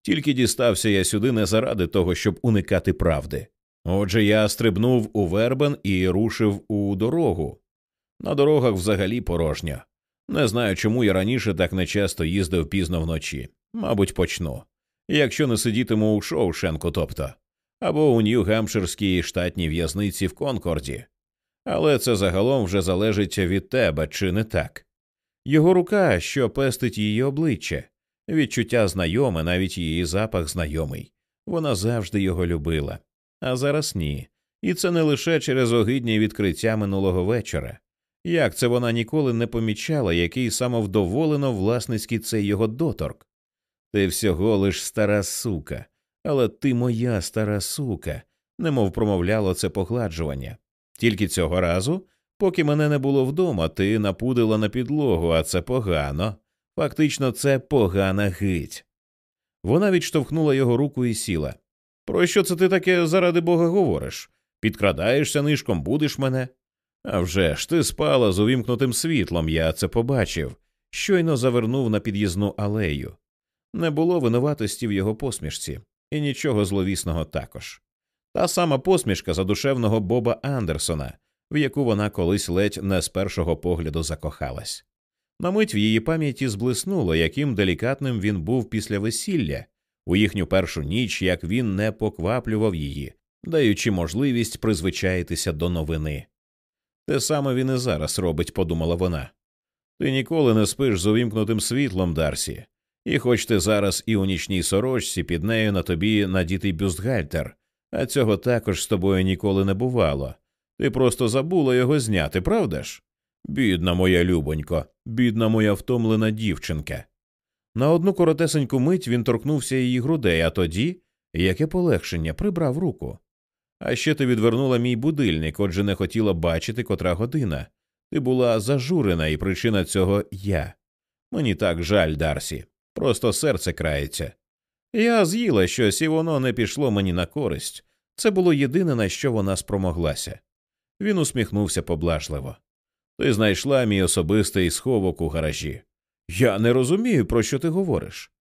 Тільки дістався я сюди не заради того, щоб уникати правди. Отже, я стрибнув у вербен і рушив у дорогу. На дорогах взагалі порожньо. Не знаю, чому я раніше так нечасто їздив пізно вночі. Мабуть, почну. Якщо не сидітиму у Шоушенку, тобто, або у Нью-Гампширській штатній в'язниці в Конкорді. Але це загалом вже залежить від тебе, чи не так. Його рука, що пестить її обличчя, відчуття знайоме, навіть її запах знайомий. Вона завжди його любила. А зараз ні. І це не лише через огидні відкриття минулого вечора. Як це вона ніколи не помічала, який самовдоволено власницький цей його доторк? Ти всього лиш стара сука, але ти моя стара сука, немов промовляло це погладжування. Тільки цього разу, поки мене не було вдома, ти напудила на підлогу, а це погано. Фактично, це погана гить. Вона відштовхнула його руку і сіла. Про що це ти таке заради бога говориш? Підкрадаєшся нишком, будеш мене? «А вже ж, ти спала з увімкнутим світлом, я це побачив, щойно завернув на під'їзну алею. Не було винуватості в його посмішці, і нічого зловісного також. Та сама посмішка задушевного Боба Андерсона, в яку вона колись ледь не з першого погляду закохалась. На мить в її пам'яті зблиснуло, яким делікатним він був після весілля, у їхню першу ніч, як він не покваплював її, даючи можливість призвичаїтися до новини. Те саме він і зараз робить, подумала вона. Ти ніколи не спиш з увімкнутим світлом, Дарсі, і хоч ти зараз і у нічній сорочці під нею на тобі надітий бюстгальтер, а цього також з тобою ніколи не бувало. Ти просто забула його зняти, правда ж? Бідна моя любонько, Бідна моя втомлена дівчинка. На одну коротесеньку мить він торкнувся її грудей, а тоді, яке полегшення, прибрав руку. А ще ти відвернула мій будильник, отже не хотіла бачити котра година. Ти була зажурена, і причина цього я. Мені так жаль, Дарсі, просто серце крається. Я з'їла щось, і воно не пішло мені на користь. Це було єдине, на що вона спромоглася. Він усміхнувся поблажливо. Ти знайшла мій особистий сховок у гаражі. Я не розумію, про що ти говориш.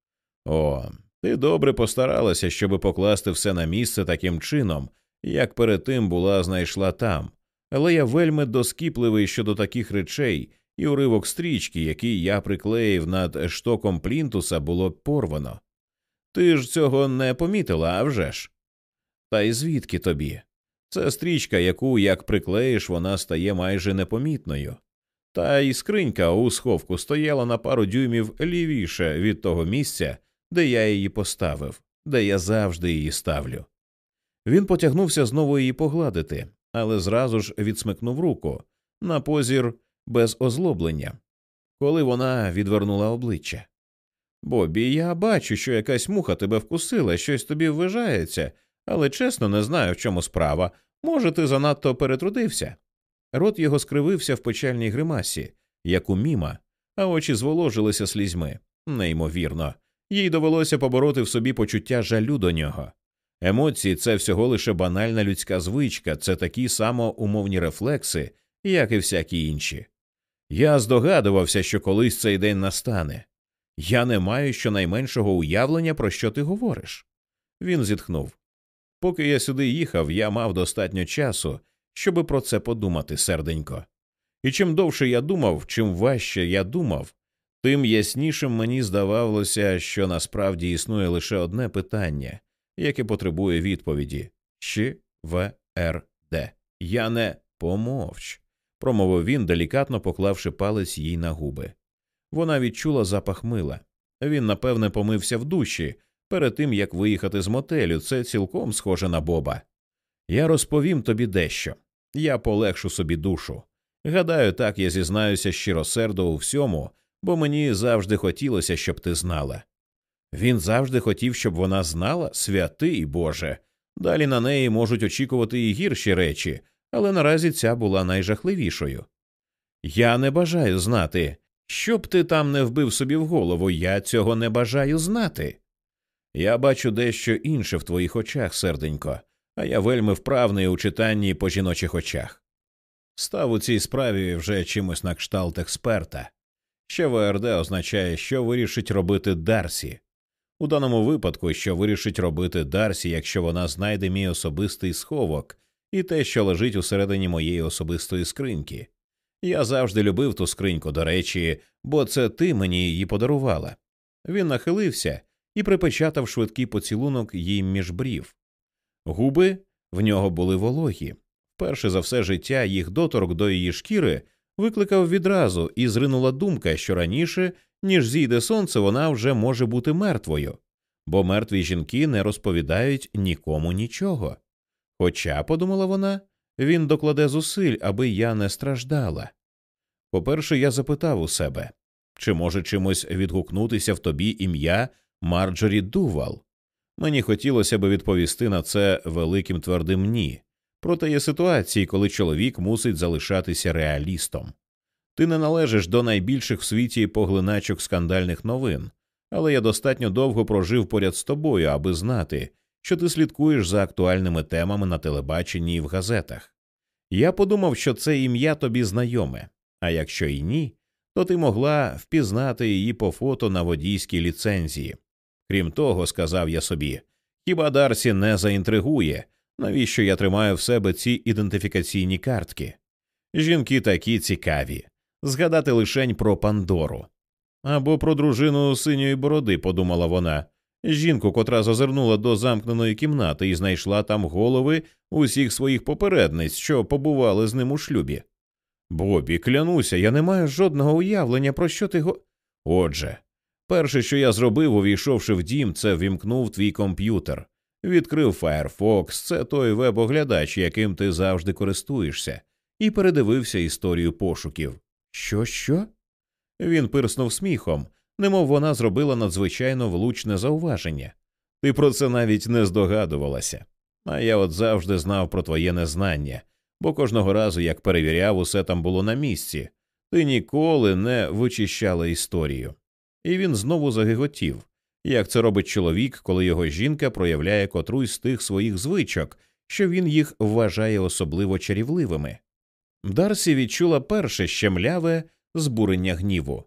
О, ти добре постаралася, щоб покласти все на місце таким чином, як перед тим була знайшла там, але я вельми доскіпливий щодо таких речей, і уривок стрічки, який я приклеїв над штоком плінтуса, було порвано. Ти ж цього не помітила, а вже ж? Та й звідки тобі? Це стрічка, яку як приклеїш, вона стає майже непомітною. Та й скринька у сховку стояла на пару дюймів лівіше від того місця, де я її поставив, де я завжди її ставлю. Він потягнувся знову її погладити, але зразу ж відсмикнув руку на позір без озлоблення, коли вона відвернула обличчя. Бобі, я бачу, що якась муха тебе вкусила, щось тобі ввижається, але чесно не знаю, в чому справа. Може, ти занадто перетрудився. Рот його скривився в печальній гримасі, як у міма, а очі зволожилися слізьми. Неймовірно, їй довелося побороти в собі почуття жалю до нього. Емоції це всього лише банальна людська звичка, це такі само умовні рефлекси, як і всякі інші. Я здогадувався, що колись цей день настане. Я не маю щонайменшого уявлення, про що ти говориш. Він зітхнув. Поки я сюди їхав, я мав достатньо часу, щоби про це подумати, серденько. І чим довше я думав, чим важче я думав, тим яснішим мені здавалося, що насправді існує лише одне питання, яке потребує відповіді Щ, В, Р, Д. Я не помовч, промовив він, делікатно поклавши палець їй на губи. Вона відчула запах мила. Він, напевне, помився в душі перед тим як виїхати з мотелю. Це цілком схоже на Боба. Я розповім тобі дещо. Я полегшу собі душу. Гадаю, так я зізнаюся щиросердо у всьому, бо мені завжди хотілося, щоб ти знала. Він завжди хотів, щоб вона знала, святий Боже. Далі на неї можуть очікувати і гірші речі, але наразі ця була найжахливішою. Я не бажаю знати, щоб ти там не вбив собі в голову, я цього не бажаю знати. Я бачу дещо інше в твоїх очах, серденько, а я вельми вправний у читанні по жіночих очах. Став у цій справі вже чимось на кшталт експерта. Ще ВРД означає, що вирішить робити Дарсі. У даному випадку, що вирішить робити Дарсі, якщо вона знайде мій особистий сховок і те, що лежить усередині моєї особистої скриньки. Я завжди любив ту скриньку, до речі, бо це ти мені її подарувала. Він нахилився і припечатав швидкий поцілунок їй між брів. Губи в нього були вологі. Перше за все життя їх доторк до її шкіри викликав відразу і зринула думка, що раніше, ніж зійде сонце, вона вже може бути мертвою, бо мертві жінки не розповідають нікому нічого. Хоча, подумала вона, він докладе зусиль, аби я не страждала. По перше, я запитав у себе чи може чимось відгукнутися в тобі ім'я Марджорі Дувал? Мені хотілося би відповісти на це великим твердим ні. Проте є ситуації, коли чоловік мусить залишатися реалістом. Ти не належиш до найбільших в світі поглиначок скандальних новин, але я достатньо довго прожив поряд з тобою, аби знати, що ти слідкуєш за актуальними темами на телебаченні і в газетах. Я подумав, що це ім'я тобі знайоме, а якщо і ні, то ти могла впізнати її по фото на водійській ліцензії. Крім того, сказав я собі, хіба Дарсі не заінтригує, навіщо я тримаю в себе ці ідентифікаційні картки? Жінки такі цікаві, згадати лишень про Пандору. Або про дружину синьої бороди, подумала вона, жінку, котра зазирнула до замкненої кімнати і знайшла там голови усіх своїх попередниць, що побували з ним у шлюбі. Бобі, клянуся, я не маю жодного уявлення, про що ти го. Отже, перше, що я зробив, увійшовши в дім, це вімкнув твій комп'ютер, відкрив Firefox, це той веб-оглядач, яким ти завжди користуєшся, і передивився історію пошуків. Що, що? Він пирснув сміхом, немов вона зробила надзвичайно влучне зауваження. Ти про це навіть не здогадувалася. А я от завжди знав про твоє незнання, бо кожного разу, як перевіряв, усе там було на місці, ти ніколи не вичищала історію. І він знову загиготів, як це робить чоловік, коли його жінка проявляє котрусь з тих своїх звичок, що він їх вважає особливо чарівливими. Дарсі відчула перше щемляве збурення гніву.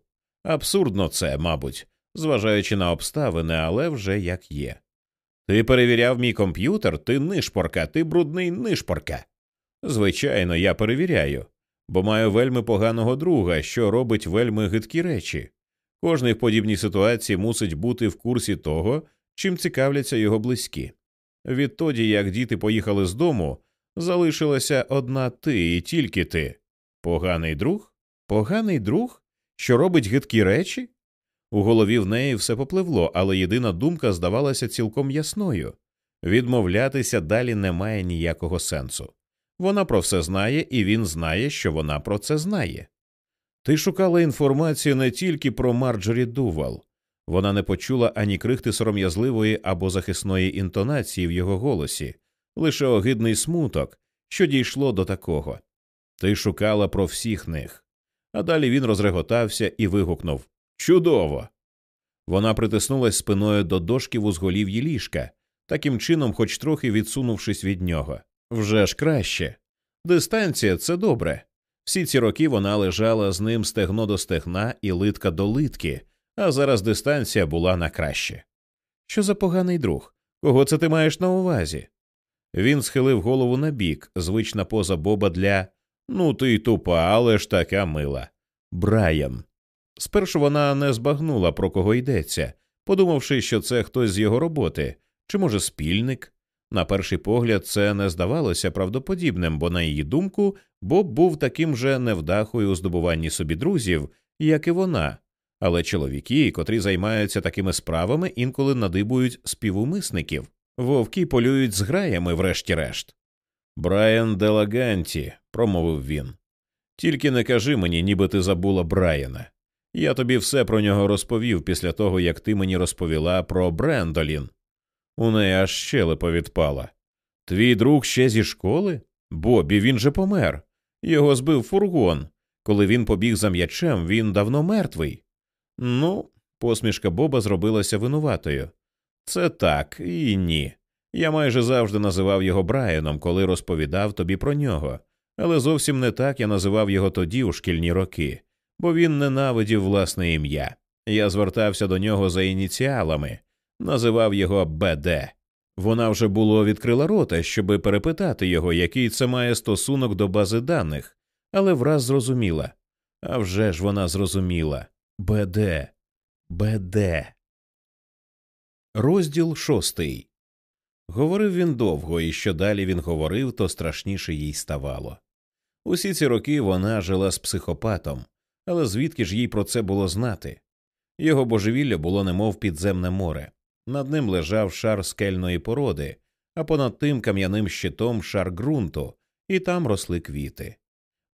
Абсурдно це, мабуть, зважаючи на обставини, але вже як є. Ти перевіряв мій комп'ютер, ти нишпорка, ти брудний нишпорка. Звичайно, я перевіряю, бо маю вельми поганого друга, що робить вельми гидкі речі. Кожний в подібній ситуації мусить бути в курсі того, чим цікавляться його близькі. Відтоді, як діти поїхали з дому, залишилася одна ти і тільки ти. Поганий друг? Поганий друг, що робить гидкі речі? У голові в неї все попливло, але єдина думка здавалася цілком ясною відмовлятися далі немає ніякого сенсу. Вона про все знає, і він знає, що вона про це знає. Ти шукала інформацію не тільки про Марджорі Дувал. Вона не почула ані крихти сором'язливої або захисної інтонації в його голосі, лише огидний смуток, що дійшло до такого. Ти шукала про всіх них. А далі він розреготався і вигукнув Чудово! Вона притиснулась спиною до дошки в узголів'ї ліжка, таким чином, хоч трохи відсунувшись від нього. Вже ж краще. Дистанція це добре. Всі ці роки вона лежала з ним стегно до стегна і литка до литки, а зараз дистанція була на краще. Що за поганий друг? Кого це ти маєш на увазі? Він схилив голову на бік, звична поза Боба для ну ти й тупа, але ж така мила. Брайан. Спершу вона не збагнула, про кого йдеться, подумавши, що це хтось з його роботи, чи, може, спільник. На перший погляд, це не здавалося правдоподібним, бо, на її думку, Боб був таким же невдахою у здобуванні собі друзів, як і вона, але чоловіки, котрі займаються такими справами, інколи надибують співумисників, вовки полюють з граями, врешті-решт. Брайан Делаганті, промовив він. Тільки не кажи мені, ніби ти забула Брайана. Я тобі все про нього розповів після того, як ти мені розповіла про Брендолін. У неї аж щелепа відпала. Твій друг ще зі школи? Бобі, він же помер. Його збив фургон. Коли він побіг за м'ячем, він давно мертвий. Ну, посмішка Боба зробилася винуватою. Це так і ні. Я майже завжди називав його Брайаном, коли розповідав тобі про нього, але зовсім не так я називав його тоді у шкільні роки, бо він ненавидів власне ім'я. Я звертався до нього за ініціалами, називав його БД. Вона вже було відкрила рота, щоби перепитати його, який це має стосунок до бази даних, але враз зрозуміла. А вже ж вона зрозуміла БД. БД. Розділ шостий. Говорив він довго, і що далі він говорив, то страшніше їй ставало. Усі ці роки вона жила з психопатом, але звідки ж їй про це було знати? Його божевілля було немов підземне море. Над ним лежав шар скельної породи, а понад тим кам'яним щитом шар ґрунту, і там росли квіти.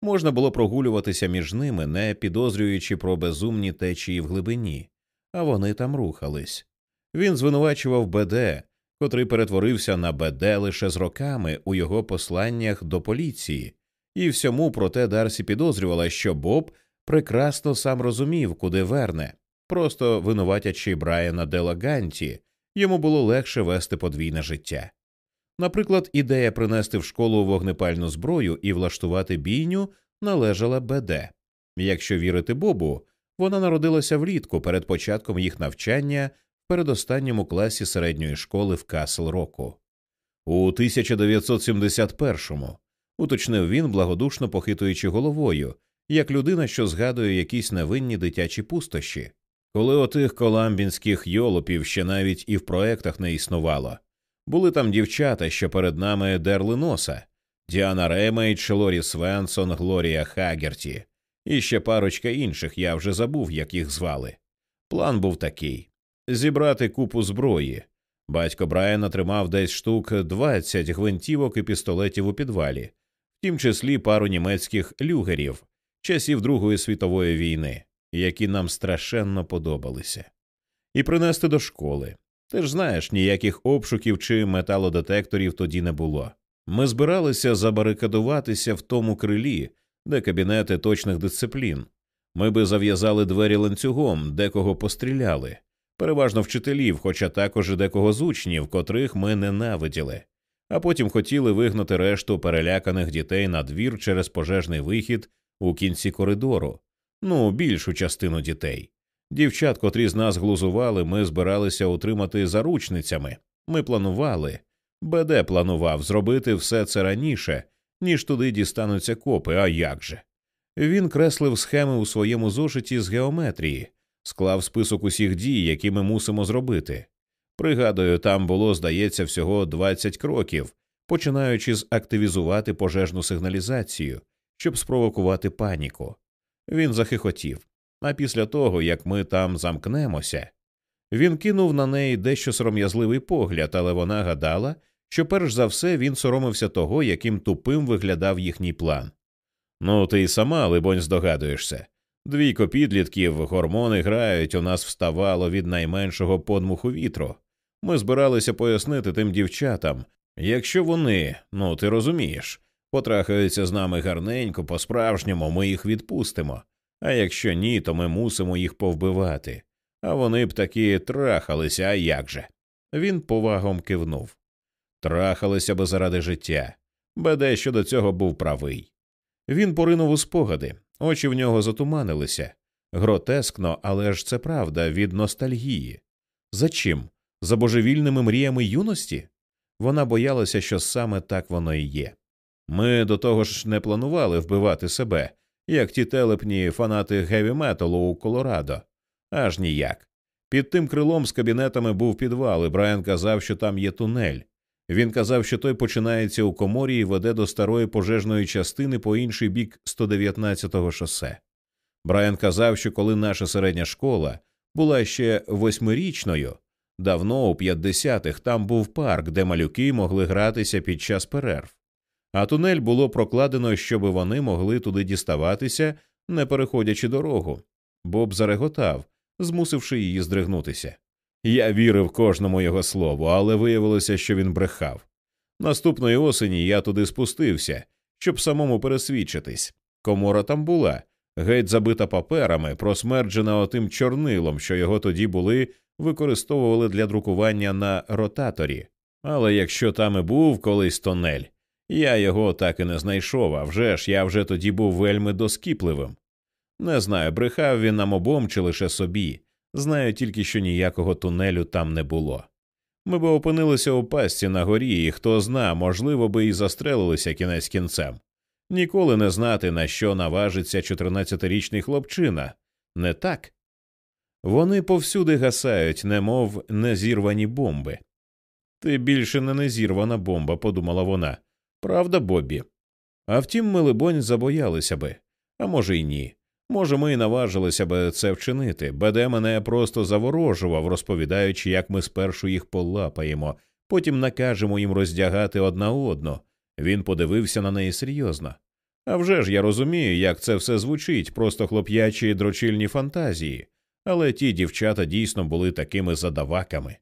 Можна було прогулюватися між ними, не підозрюючи про безумні течії в глибині, а вони там рухались. Він звинувачував БД, котрий перетворився на БД лише з роками у його посланнях до поліції, і всьому проте Дарсі підозрювала, що Боб прекрасно сам розумів, куди верне, просто винуватячи Брайана Делаганті, йому було легше вести подвійне життя. Наприклад, ідея принести в школу вогнепальну зброю і влаштувати бійню належала БД. Якщо вірити Бобу, вона народилася влітку перед початком їх навчання передостанньому класі середньої школи в Касл Року. У 1971-му, уточнив він, благодушно похитуючи головою, як людина, що згадує якісь невинні дитячі пустощі, коли отих коламбінських йолопів ще навіть і в проектах не існувало. Були там дівчата, що перед нами дерли носа Діана Ремейдж, Лорі Свенсон, Глорія Хагерті, і ще парочка інших, я вже забув, як їх звали. План був такий зібрати купу зброї. Батько Брайана тримав десь штук 20 гвинтівок і пістолетів у підвалі, в тім числі пару німецьких люгерів часів Другої світової війни. які нам страшенно подобалися, і принести до школи. Ти ж знаєш, ніяких обшуків чи металодетекторів тоді не було. Ми збиралися забарикадуватися в тому крилі, де кабінети точних дисциплін. Ми би зав'язали двері ланцюгом, декого постріляли, переважно вчителів, хоча також і декого з учнів, котрих ми ненавиділи, а потім хотіли вигнати решту переляканих дітей на двір через пожежний вихід у кінці коридору, ну більшу частину дітей. Дівчат, котрі з нас глузували, ми збиралися утримати заручницями. Ми планували, БД планував зробити все це раніше, ніж туди дістануться копи, а як же. Він креслив схеми у своєму зошиті з геометрії, склав список усіх дій, які ми мусимо зробити. Пригадую, там було, здається, всього 20 кроків, починаючи з активізувати пожежну сигналізацію, щоб спровокувати паніку. Він захихотів. А після того, як ми там замкнемося, він кинув на неї дещо сором'язливий погляд, але вона гадала, що перш за все він соромився того, яким тупим виглядав їхній план. Ну, ти й сама, либонь, здогадуєшся. Двійко підлітків, гормони грають, у нас вставало від найменшого подмуху вітру. Ми збиралися пояснити тим дівчатам, якщо вони, ну ти розумієш, потрахаються з нами гарненько, по справжньому, ми їх відпустимо, а якщо ні, то ми мусимо їх повбивати. А вони б таки трахалися, а як же? Він повагом кивнув. Трахалися би заради життя. Беде щодо цього був правий. Він поринув у спогади, очі в нього затуманилися. Гротескно, але ж це правда від ностальгії. За чим? За божевільними мріями юності? Вона боялася, що саме так воно і є. Ми до того ж не планували вбивати себе, як ті телепні фанати геві металу у Колорадо. Аж ніяк. Під тим крилом з кабінетами був підвал, і Брайан казав, що там є тунель. Він казав, що той починається у коморі і веде до старої пожежної частини по інший бік 119-го шосе. Брайан казав, що коли наша середня школа була ще восьмирічною, давно у 50-х там був парк, де малюки могли гратися під час перерв, а тунель було прокладено, щоб вони могли туди діставатися, не переходячи дорогу. Боб зареготав, змусивши її здригнутися. Я вірив кожному його слову, але виявилося, що він брехав. Наступної осені я туди спустився, щоб самому пересвідчитись. Комора там була, геть забита паперами, просмерджена отим чорнилом, що його тоді були, використовували для друкування на ротаторі. Але якщо там і був колись тонель, я його так і не знайшов, а вже ж я вже тоді був вельми доскіпливим. Не знаю, брехав він нам обом чи лише собі. Знаю тільки, що ніякого тунелю там не було. Ми би опинилися у пастці на горі, і хто зна, можливо, би і застрелилися кінець кінцем. Ніколи не знати, на що наважиться 14-річний хлопчина, не так? Вони повсюди гасають, немов незірвані бомби. Ти більше не незірвана бомба, подумала вона. Правда, Бобі? А втім, ми, либонь, забоялися би, а може, й ні. Може, ми й наважилися би це вчинити, Беде мене просто заворожував, розповідаючи, як ми спершу їх полапаємо, потім накажемо їм роздягати одна одну. Він подивився на неї серйозно. А вже ж я розумію, як це все звучить, просто хлоп'ячі дрочильні фантазії, але ті дівчата дійсно були такими задаваками.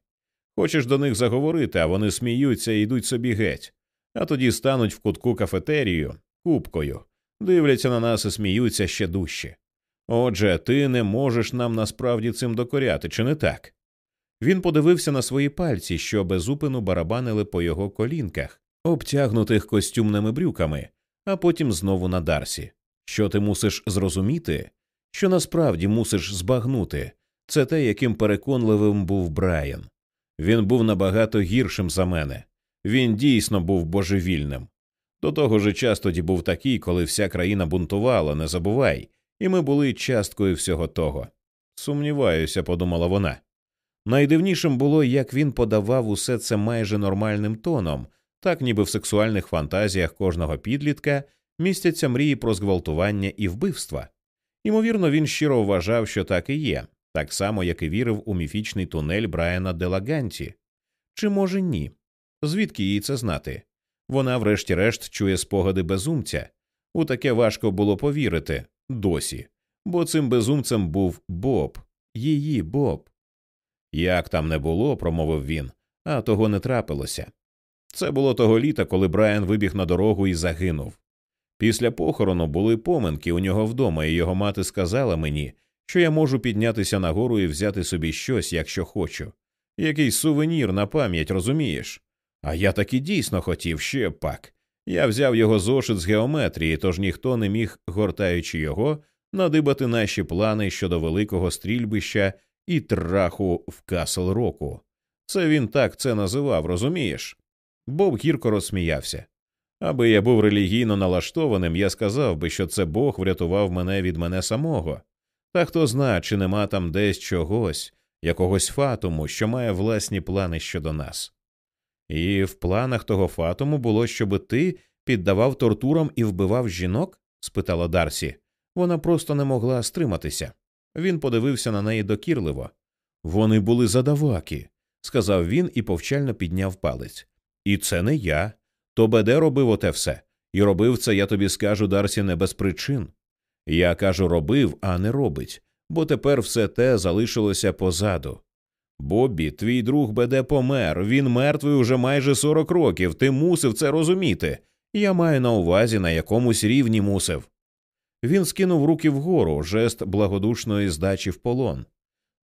Хочеш до них заговорити, а вони сміються і йдуть собі геть, а тоді стануть в кутку кафетерію кубкою дивляться на нас і сміються ще дужче. Отже, ти не можеш нам насправді цим докоряти, чи не так? Він подивився на свої пальці, що безупину барабанили по його колінках, обтягнутих костюмними брюками, а потім знову на Дарсі. Що ти мусиш зрозуміти? Що насправді мусиш збагнути, це те, яким переконливим був Брайан. Він був набагато гіршим за мене. Він дійсно був божевільним. До того ж час тоді був такий, коли вся країна бунтувала, не забувай, і ми були часткою всього того. Сумніваюся, подумала вона. Найдивнішим було, як він подавав усе це майже нормальним тоном, так ніби в сексуальних фантазіях кожного підлітка містяться мрії про зґвалтування і вбивства. Ймовірно, він щиро вважав, що так і є, так само, як і вірив у міфічний тунель Брайана Делаганті. Чи може ні? Звідки їй це знати? Вона, врешті-решт, чує спогади безумця. У таке важко було повірити досі. бо цим безумцем був Боб, її Боб. Як там не було, промовив він, а того не трапилося. Це було того літа, коли Брайан вибіг на дорогу і загинув. Після похорону були поминки у нього вдома, і його мати сказала мені, що я можу піднятися нагору і взяти собі щось, якщо хочу. Якийсь сувенір на пам'ять, розумієш? А я таки дійсно хотів ще пак. Я взяв його зошит з геометрії, тож ніхто не міг, гортаючи його, надибати наші плани щодо великого стрільбища і траху в Касл Року. Це він так це називав, розумієш? Боб гірко розсміявся. Аби я був релігійно налаштованим, я сказав би, що це Бог врятував мене від мене самого. Та хто зна, чи нема там десь чогось, якогось фатуму, що має власні плани щодо нас. І в планах того фатуму було, щоби ти піддавав тортурам і вбивав жінок? спитала Дарсі. Вона просто не могла стриматися. Він подивився на неї докірливо. Вони були задаваки, сказав він і повчально підняв палець. І це не я. То Беде робив оте все. І робив це, я тобі скажу, Дарсі, не без причин. Я кажу, робив, а не робить, бо тепер все те залишилося позаду. Боббі, твій друг Беде помер, він мертвий уже майже сорок років, ти мусив це розуміти. Я маю на увазі на якомусь рівні мусив. Він скинув руки вгору, жест благодушної здачі в полон.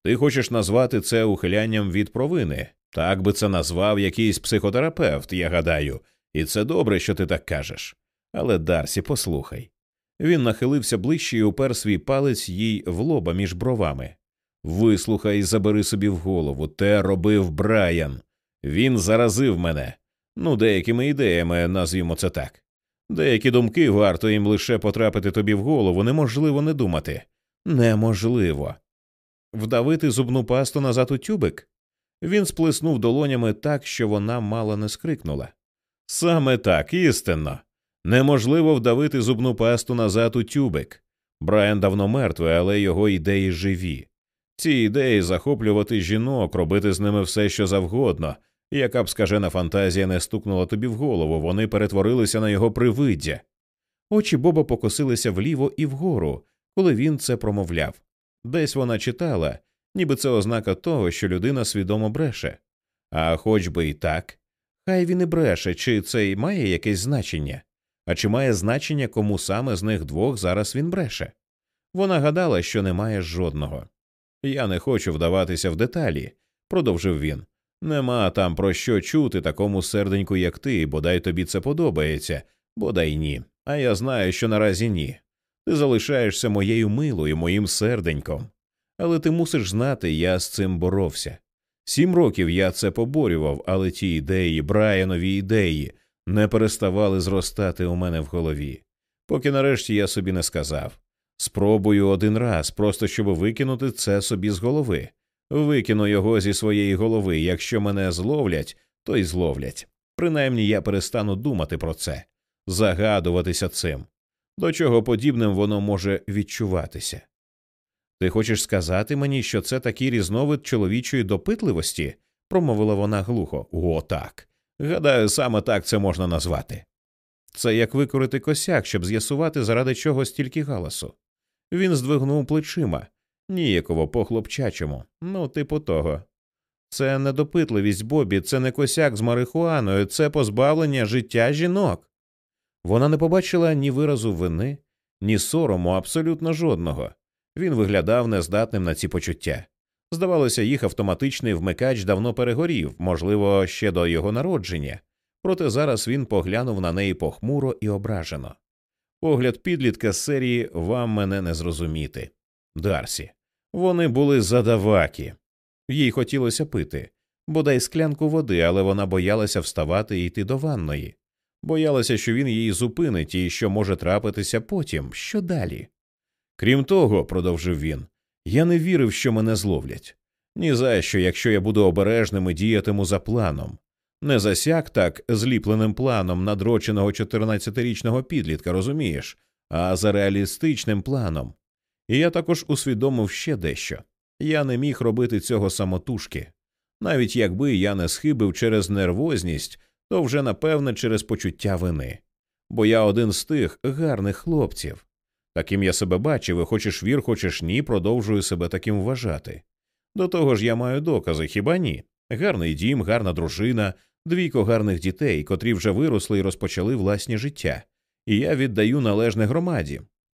Ти хочеш назвати це ухилянням від провини? Так би це назвав якийсь психотерапевт, я гадаю, і це добре, що ти так кажеш. Але Дарсі, послухай. Він нахилився ближче і упер свій палець їй в лоба між бровами. Вислухай і забери собі в голову. Те робив Брайан. Він заразив мене. Ну, деякими ідеями, назвімо це так. Деякі думки варто їм лише потрапити тобі в голову, неможливо не думати. Неможливо. Вдавити зубну пасту назад у тюбик? Він сплеснув долонями так, що вона мало не скрикнула. Саме так, істинно. Неможливо вдавити зубну пасту назад у тюбик. Брайан давно мертвий, але його ідеї живі. Ці ідеї захоплювати жінок, робити з ними все, що завгодно, яка б скажена фантазія не стукнула тобі в голову, вони перетворилися на його привиддя. Очі Боба покосилися вліво і вгору, коли він це промовляв. Десь вона читала, ніби це ознака того, що людина свідомо бреше. А хоч би і так, хай він і бреше, чи це й має якесь значення, а чи має значення, кому саме з них двох зараз він бреше? Вона гадала, що немає жодного. Я не хочу вдаватися в деталі, продовжив він. Нема там про що чути такому серденьку, як ти, бодай тобі це подобається, бодай ні. А я знаю, що наразі ні. Ти залишаєшся моєю милою, моїм серденьком. Але ти мусиш знати, я з цим боровся. Сім років я це поборював, але ті ідеї, Брайанові ідеї, не переставали зростати у мене в голові. Поки нарешті я собі не сказав спробую один раз, просто щоб викинути це собі з голови. Викину його зі своєї голови. Якщо мене зловлять, то й зловлять. Принаймні я перестану думати про це, загадуватися цим. До чого подібним воно може відчуватися. Ти хочеш сказати мені, що це такий різновид чоловічої допитливості? промовила вона глухо. О, так. Гадаю, саме так це можна назвати. Це як викорити косяк, щоб з'ясувати, заради чого стільки галасу. Він здвигнув плечима, ніяково по хлопчачому, ну, типу того. Це недопитливість Бобі, це не косяк з марихуаною, це позбавлення життя жінок. Вона не побачила ні виразу вини, ні сорому, абсолютно жодного. Він виглядав нездатним на ці почуття. Здавалося, їх автоматичний вмикач давно перегорів, можливо, ще до його народження, проте зараз він поглянув на неї похмуро і ображено. Погляд підлітка з серії вам мене не зрозуміти. Дарсі. Вони були задаваки. Їй хотілося пити, бодай склянку води, але вона боялася вставати і йти до ванної, боялася, що він її зупинить і що може трапитися потім, що далі. Крім того, продовжив він, я не вірив, що мене зловлять. Ні за що, якщо я буду обережним і діятиму за планом. Не засяк так зліпленим планом надроченого 14-річного підлітка, розумієш, а за реалістичним планом. І я також усвідомив ще дещо я не міг робити цього самотужки. Навіть якби я не схибив через нервозність, то вже напевне через почуття вини. Бо я один з тих гарних хлопців. Таким я себе бачив, і хочеш вір, хочеш ні, продовжую себе таким вважати. До того ж, я маю докази, хіба ні? Гарний дім, гарна дружина, двійко гарних дітей, котрі вже виросли і розпочали власні життя, і я віддаю належне громаді.